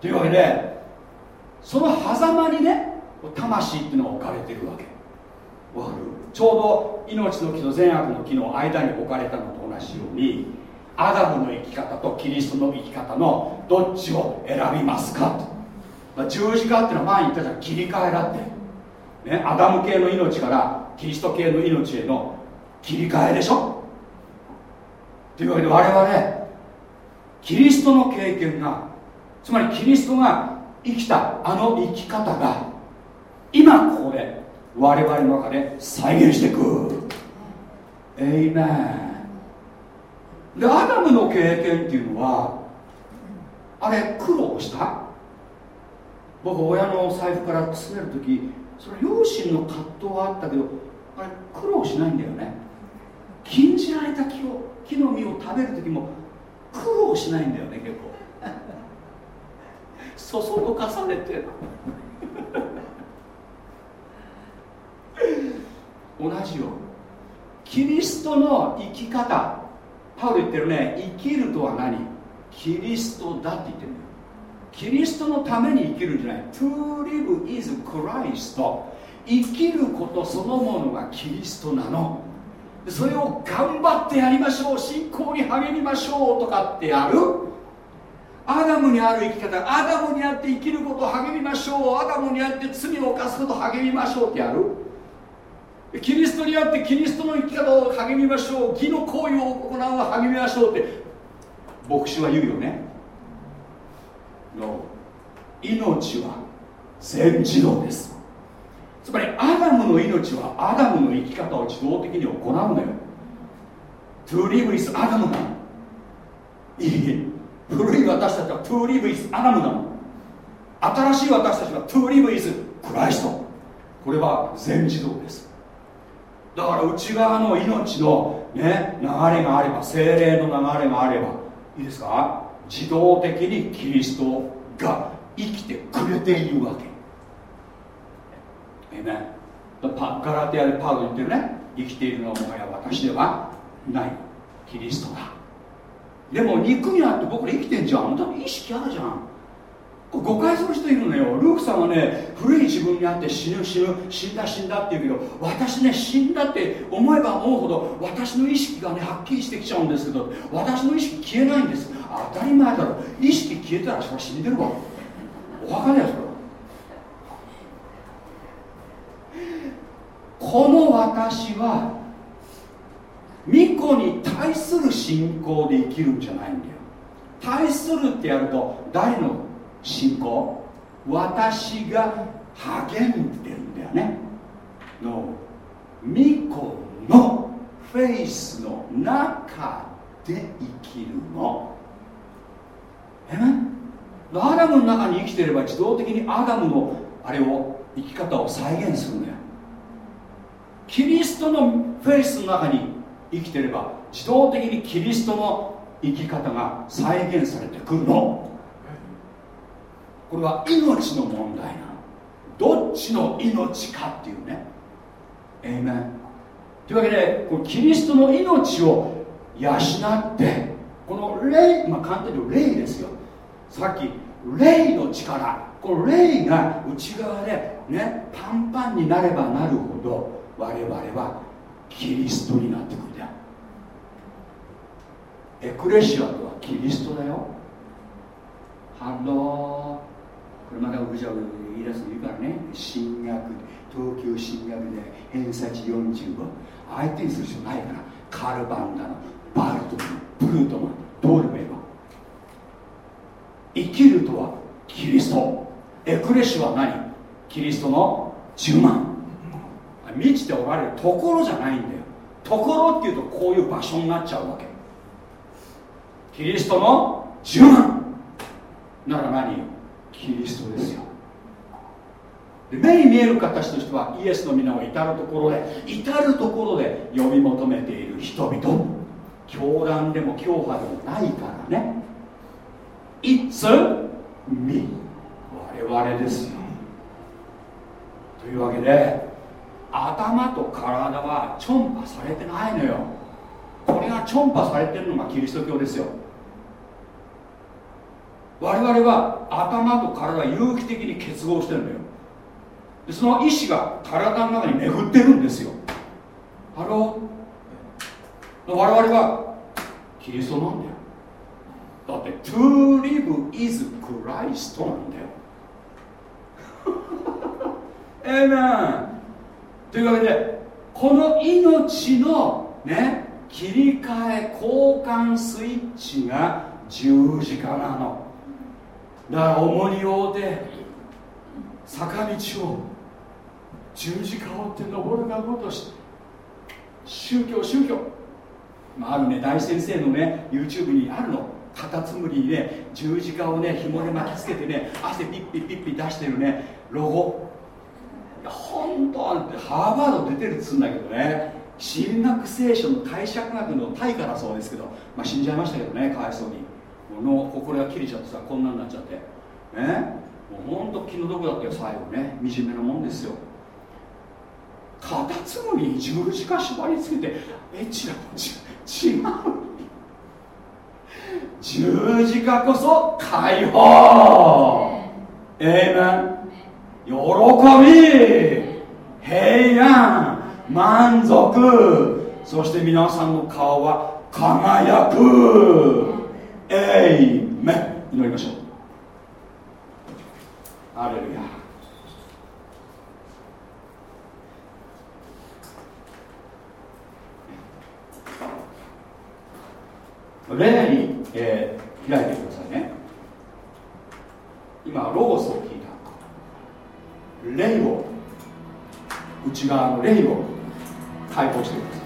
というわけでその狭間にね魂っていうのが置かれてるわけ。わかる？ちょうど命の木と善悪の木の間に置かれたのと同じようにアダムの生き方とキリストの生き方のどっちを選びますか？と十字架っていうのは前に言ったじゃん。切り替えだって。ねアダム系の命からキリスト系の命への切り替えでしょ。というわけで我々キリストの経験がつまりキリストが生きたあの生き方が今ここで我々の中で再現していく。エイメン。でアダムの経験っていうのはあれ苦労した？僕親の財布から包める時それ両親の葛藤はあったけどあれ苦労しないんだよね。禁じられた木を木の実を食べる時も苦労しないんだよね結構。そそのかされて。同じよ。キリストの生き方。パウロ言ってるね生きるとは何？キリストだって言ってるんだよ。キリストのために生きるんじゃない。To live is Christ. 生きることそのものがキリストなの。それを頑張ってやりましょう。信仰に励みましょうとかってやる。アダムにある生き方。アダムにあって生きることを励みましょう。アダムにあって罪を犯すことを励みましょうってやる。キリストにあってキリストの生き方を励みましょう。義の行為を行うを励みましょうって牧師は言うよね。No 命は全自動です。つまりアダムの命はアダムの生き方を自動的に行うのよ。To live is Adam なのいい。古い私たちは To live is Adam なの。新しい私たちは To live is Christ。これは全自動です。だから内側の命の、ね、流れがあれば精霊の流れがあればいいですか？自動的にキリストが生きてくれているわけ。えねパガラテアでパウロ言ってるね。生きているのはもはや私ではないキリストだ。でも肉にあって僕ら生きてんじゃん。あんた意識あるじゃん。誤解する人いるのよ。ルークさんはね古い自分にあって死ぬ死ぬ死んだ死んだって言うけど私ね死んだって思えば思うほど私の意識がねはっきりしてきちゃうんですけど私の意識消えないんです。当たり前だろ。意識消えたらそれ死んでるわ。お墓だよそれこの私は巫女に対する信仰で生きるんじゃないんだよ。対するってやると誰の信仰？私が励んでるんだよね。の巫女のフェイスの中で生きるの。え？アダムの中に生きてれば自動的にアダムのあれを生き方を再現するんだよキリストのフェイスの中に生きてれば自動的にキリストの生き方が再現されてくるの。これは命の問題なの。どっちの命かっていうね。えいめんというわけでこのキリストの命を養ってこの霊まあ簡単に言うと霊ですよ。さっき霊の力この霊が内側でねパンパンになればなるほど我々はキリストになってくるんだよ。エクレシアとはキリストだよ。ハロー。これまたぐちゃぐちゃ言い出すのいいからね。進学東京進学で偏差値45相手にする必要ないから。カルバンダのバルトマンプルートマンどうでもいいわ生きるとはキリスト。エクレシュは何？キリストの10万。満ちておられるところじゃないんだよ。ところっていうとこういう場所になっちゃうわけ。キリストの10万。なら何？キリストですよ。で目に見える形としてはイエスの皆を至るところで至るところで呼び求めている人々。教団でも教派でもないからね。It's me. 我々ですよ。というわけで頭と体はチョンパされてないのよ。これがチョンパされてるのがキリスト教ですよ。我々は頭と体は有機的に結合してるんだよ。でその意志が体の中に巡ってるんですよ。ハロー我々はキリストなんだよ。だって to live is Christ なんだよ。ええなというわけでこの命のね切り替え交換スイッチが十字架なの。だから重荷を負て坂道を十字架を追って登るがごとし宗教宗教。まあ、あるね大先生のね YouTube にあるの。カタツムリにね十字架をね紐で巻きつけてね汗ピッピッピッピ出してるねロゴ。本当ハーバード出てるっつうんだけどね。神学聖書の解釈学の大家だそうですけど、まあ、死んじゃいましたけどねかわいそうに。の心が切れちゃってさこんなになっちゃって。ね。もうほんと気の毒だったよ最後ね。惨めなもんですよ。カタツムリに十字架縛りつけてえ違う。違う。十字架こそ解放。ええ喜び平安満足。そして皆さんの顔は輝く。エイメン祈りましょう。アレルヤ例に、えー、開いてくださいね。今ロゴスを聞いた。霊を内側の霊を解放してください。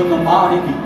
when the body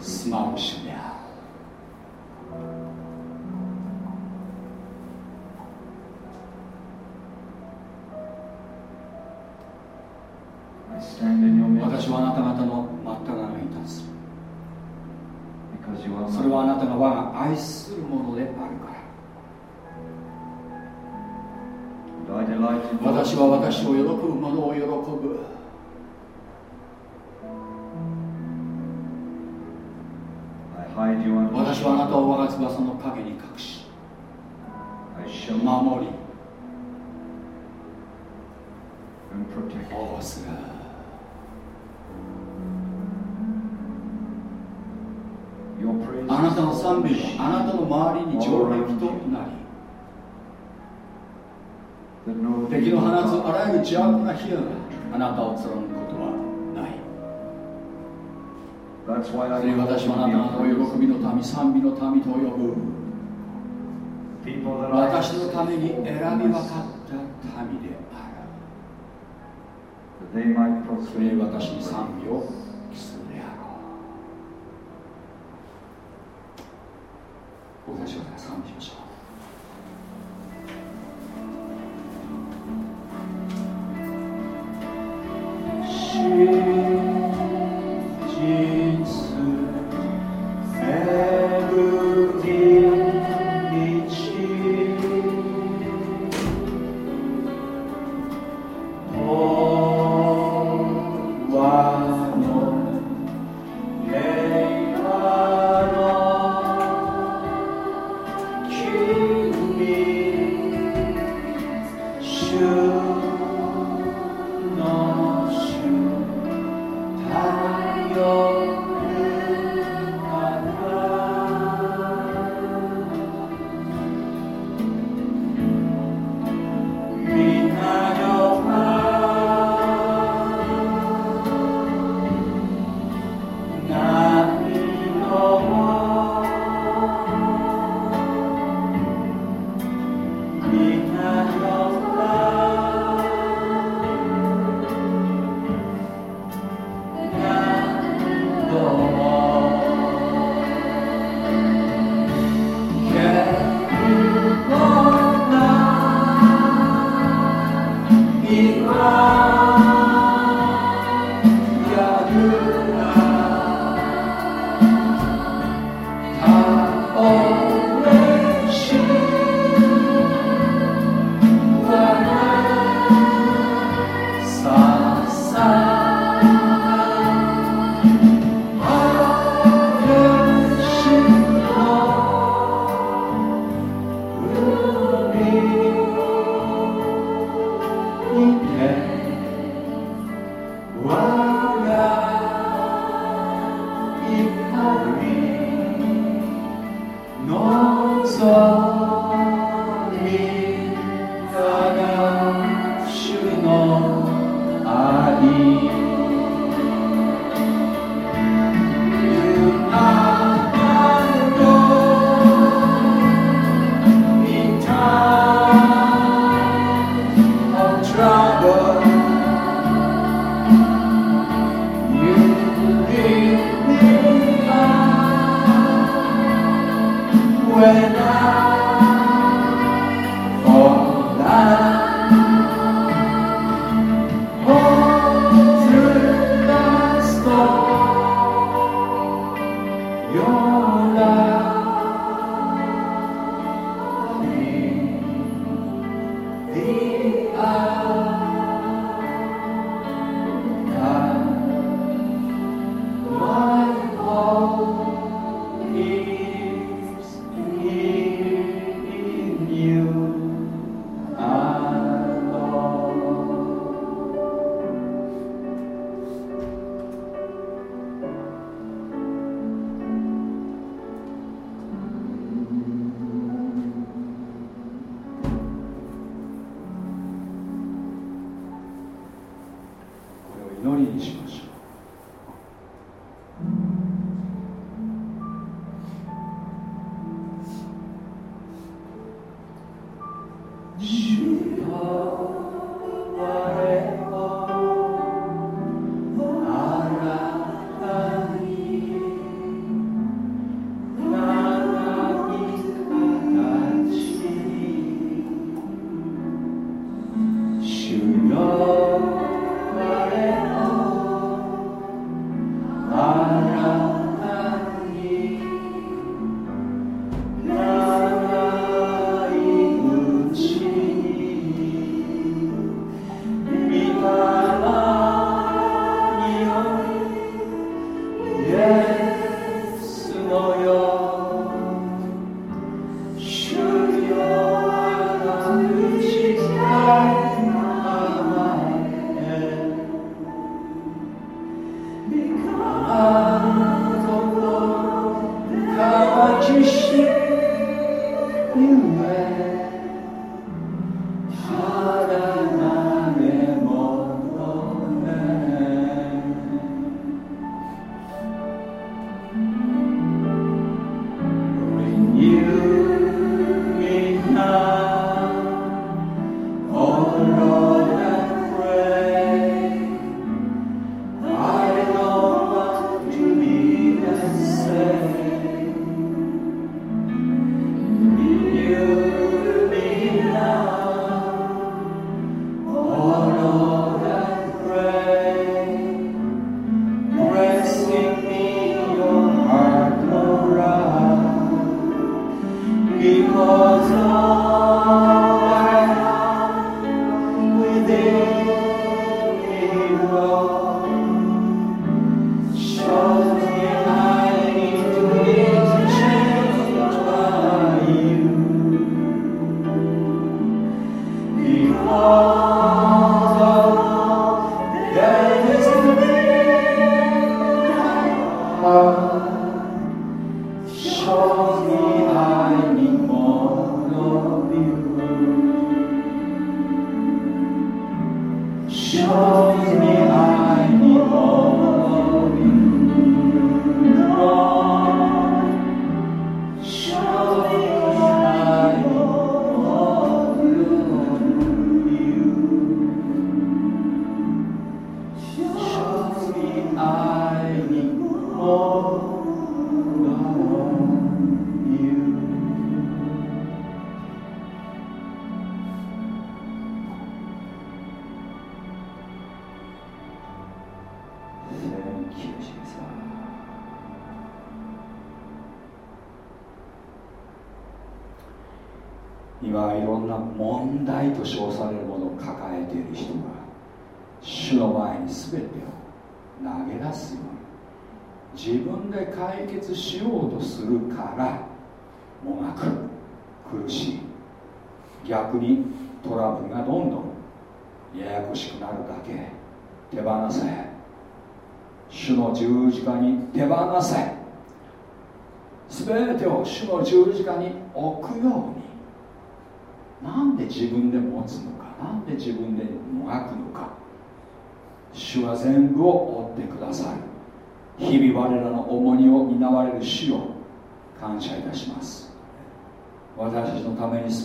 住まう主である私はあなた方の真っ只中にそれはあなたが我が愛するものであるから。私は私を喜ぶ者を喜ぶを我が翼の陰に隠し守り保護する.あなたの賛美はあなたの周りに城壁となり敵の放つあらゆる邪悪な火があなたを貫く私はあなた方を喜びの民賛美の民と呼ぶ。私のために選び分かった民であるそれ私に賛美を期するであろう私は賛美しましょう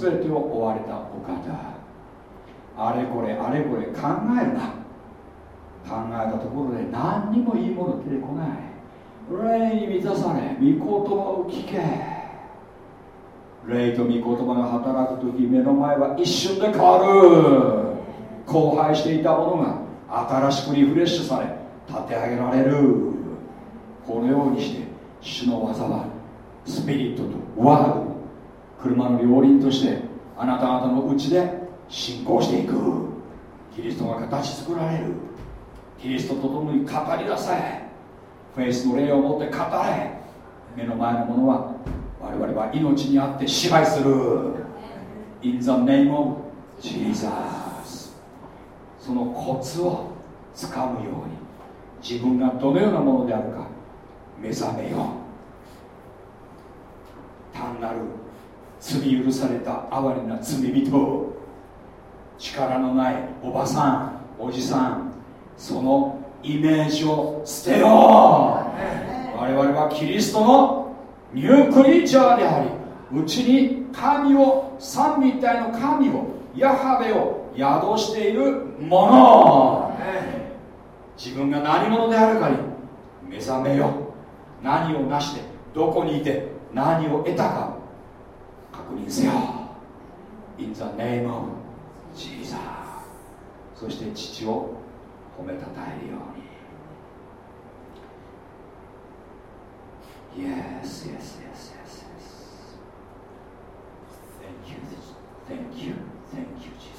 全てを追われたお方あれこれあれこれ考えるな。考えたところで何にもいいもの出てこない。霊に満たされ御言葉を聞け。霊と御言葉が働く時目の前は一瞬で変わる。荒廃していたものが新しくリフレッシュされ立て上げられる。このようにして主の技はスピリットとワード車の両輪としてあなた方のうちで進行していく。キリストが形作られる。キリストと共に語り出せ。フェイスの霊を持って語れ。目の前のものは我々は命にあって支配する。In the name of Jesus そのコツをつかむように自分がどのようなものであるか目覚めよう。単なる罪許された哀れな罪人。力のないおばさんおじさんそのイメージを捨てよう。我々はキリストのニュークリーチャーでありうちに神を三位体の神をヤハベを宿しているもの自分が何者であるかに目覚めよ。何をなしてどこにいて何を得たか。確認せよ In the name of Jesus そして父を褒めたたえるように Yes, yes, yes, yes, yes. Thank you, thank you, thank you, Jesus.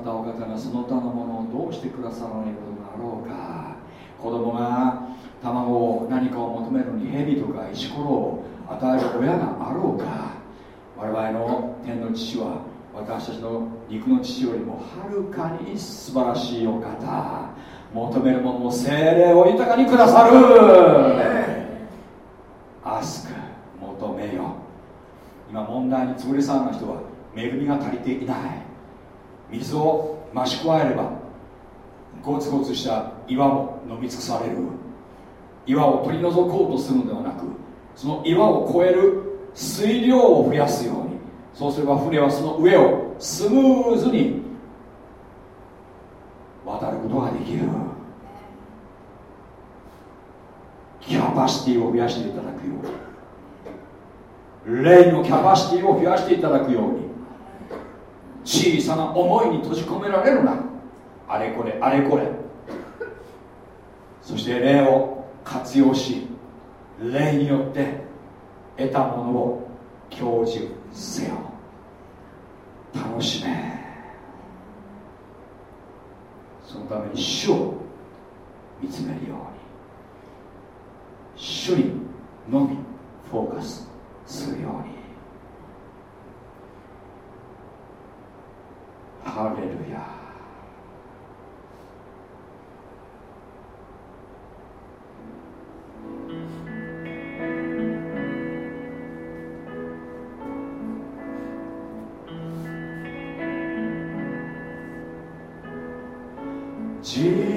ったお方がその他のものをどうしてくださらないことがあろうか。子供が卵を何かを求めるのに蛇とか石ころを与える親があろうか。我々の天の父は私たちの肉の父よりもはるかに素晴らしいお方。求めるものを精霊を豊かにくださる。アスク求めよ。今問題に潰れそうな人は恵みが足りていない。水を増し加えればゴツゴツした岩も飲み尽くされる。岩を取り除こうとするのではなくその岩を越える水量を増やすようにそうすれば船はその上をスムーズに渡ることができる。キャパシティを増やしていただくように。霊のキャパシティを増やしていただくように。小さな思いに閉じ込められるな。あれこれあれこれ。そして霊を活用し霊によって得たものを享受せよ。楽しめ。そのために主を見つめるように。主にのみフォーカスするように。ハレルヤ Amen.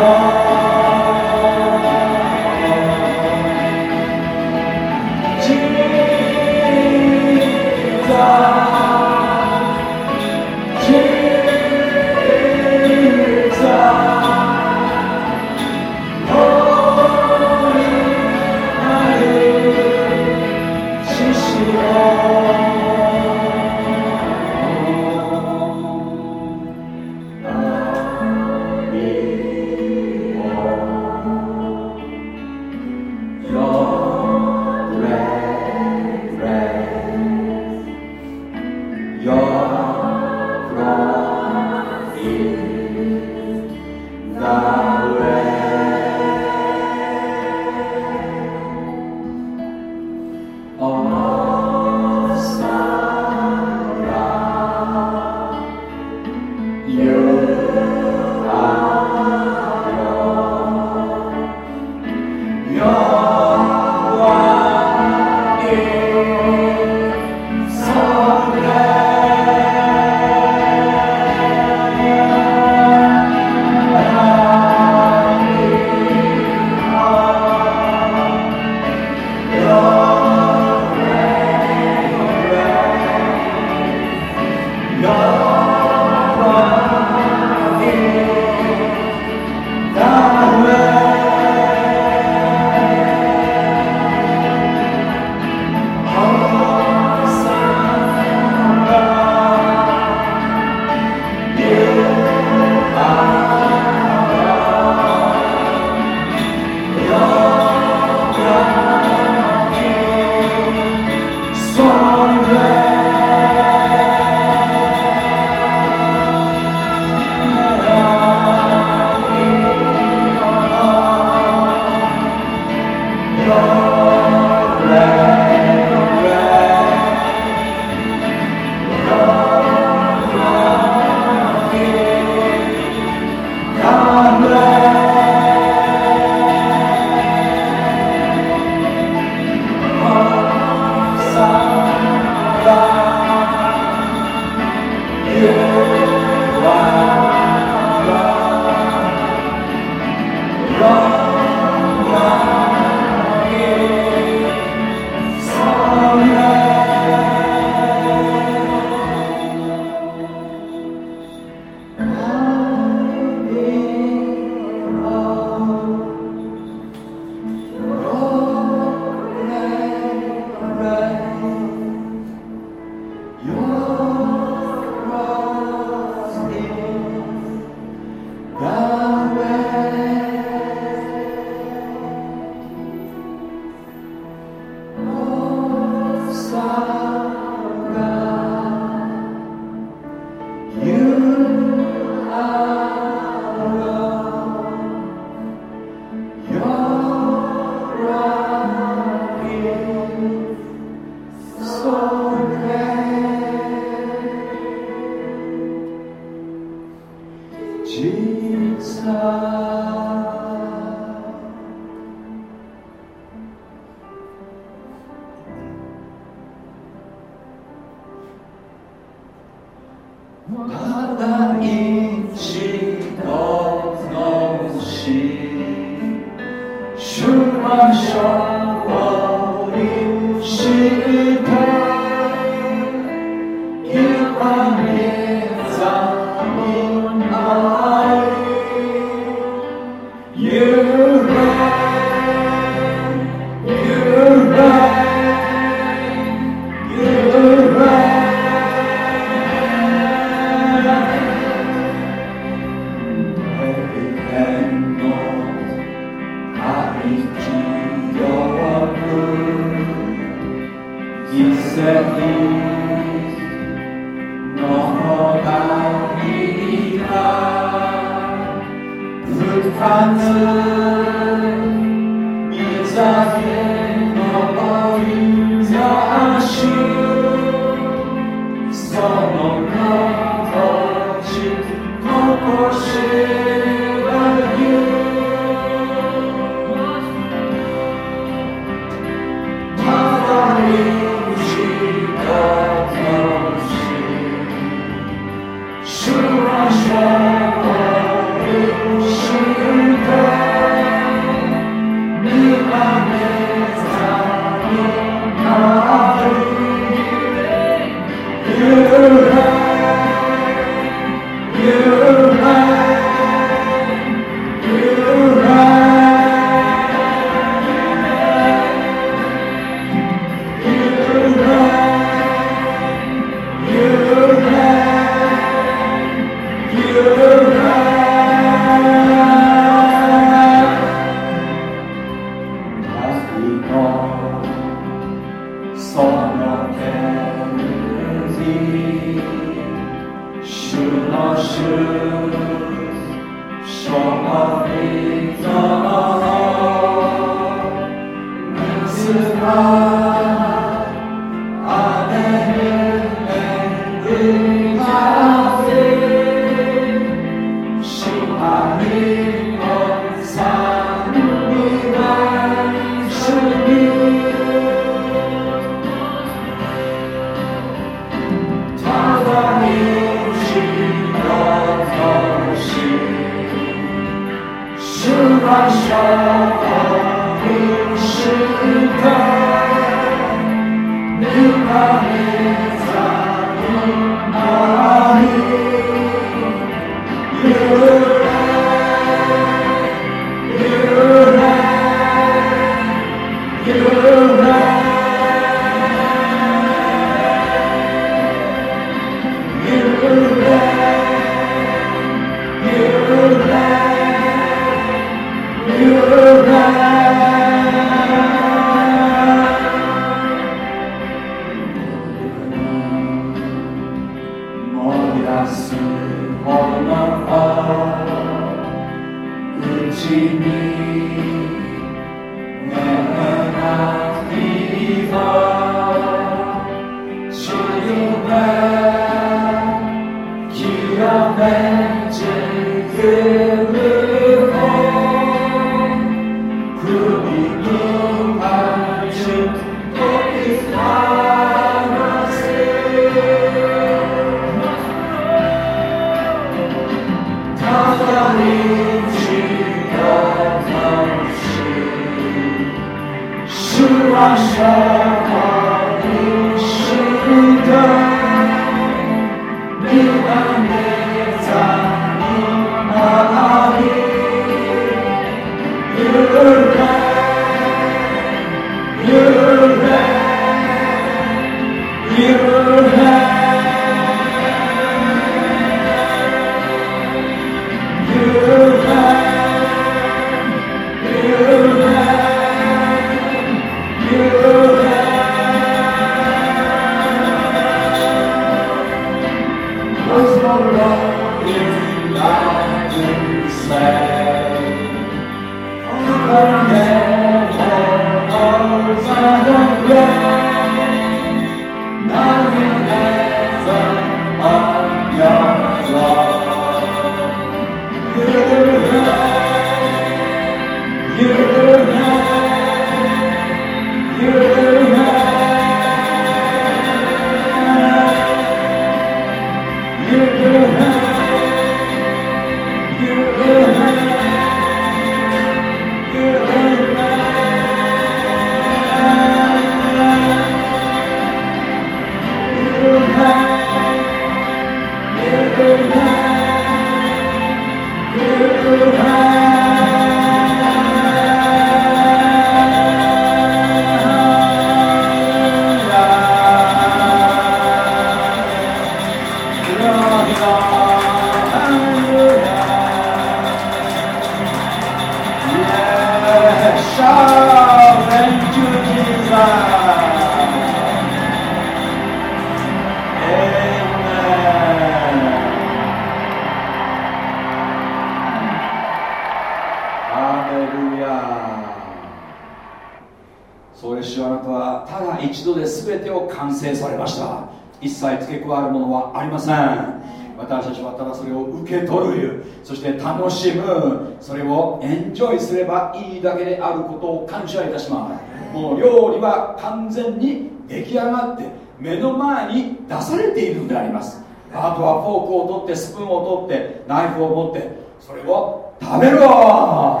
だけであることを感謝いたします。もう料理は完全に出来上がって目の前に出されているんであります。あとはフォークを取ってスプーンを取ってナイフを持ってそれを食べろ。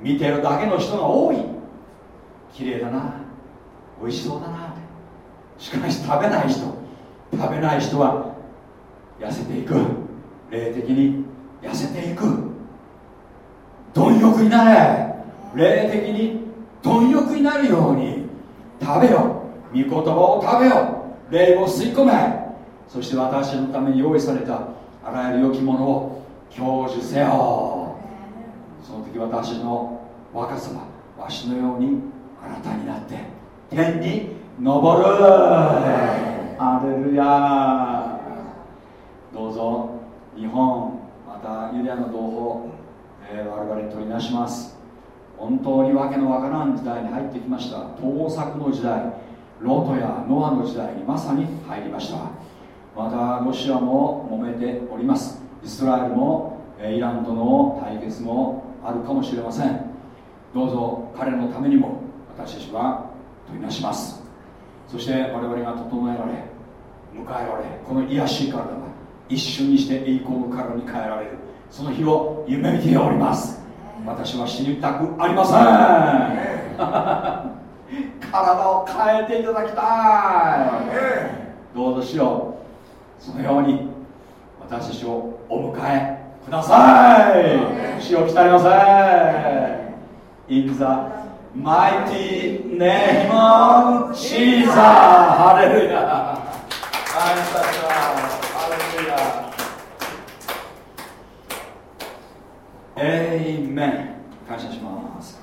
見てるだけの人が多い。綺麗だな。美味しそうだな。しかし食べない人。食べない人は痩せていく霊的に痩せていく貪欲になれ霊的に貪欲になるように食べよ御言葉を食べよ霊を吸い込め。そして私のために用意されたあらゆる良きものを享受せよ。その時私の若さはわしのようにあなたになって天に昇る。アレルヤどうぞ日本またユダヤの同胞、えー、我々取りなします。本当にわけのわからん時代に入ってきました。盗作の時代ロトやノアの時代にまさに入りました。またロシアも揉めております。イスラエルもイランとの対決もあるかもしれません。どうぞ彼のためにも私たちは取りなします。そして我々が整えられ迎えられこの癒しい体が一瞬にして栄光の体に変えられる。その日を夢見ております。私は死にたくありません。体を変えていただきたい。どうぞしようそのように私たちをお迎えください。死を鍛えませ In the mighty name of Jesus. ハレルヤ感謝しますハレルヤ。エイメン感謝します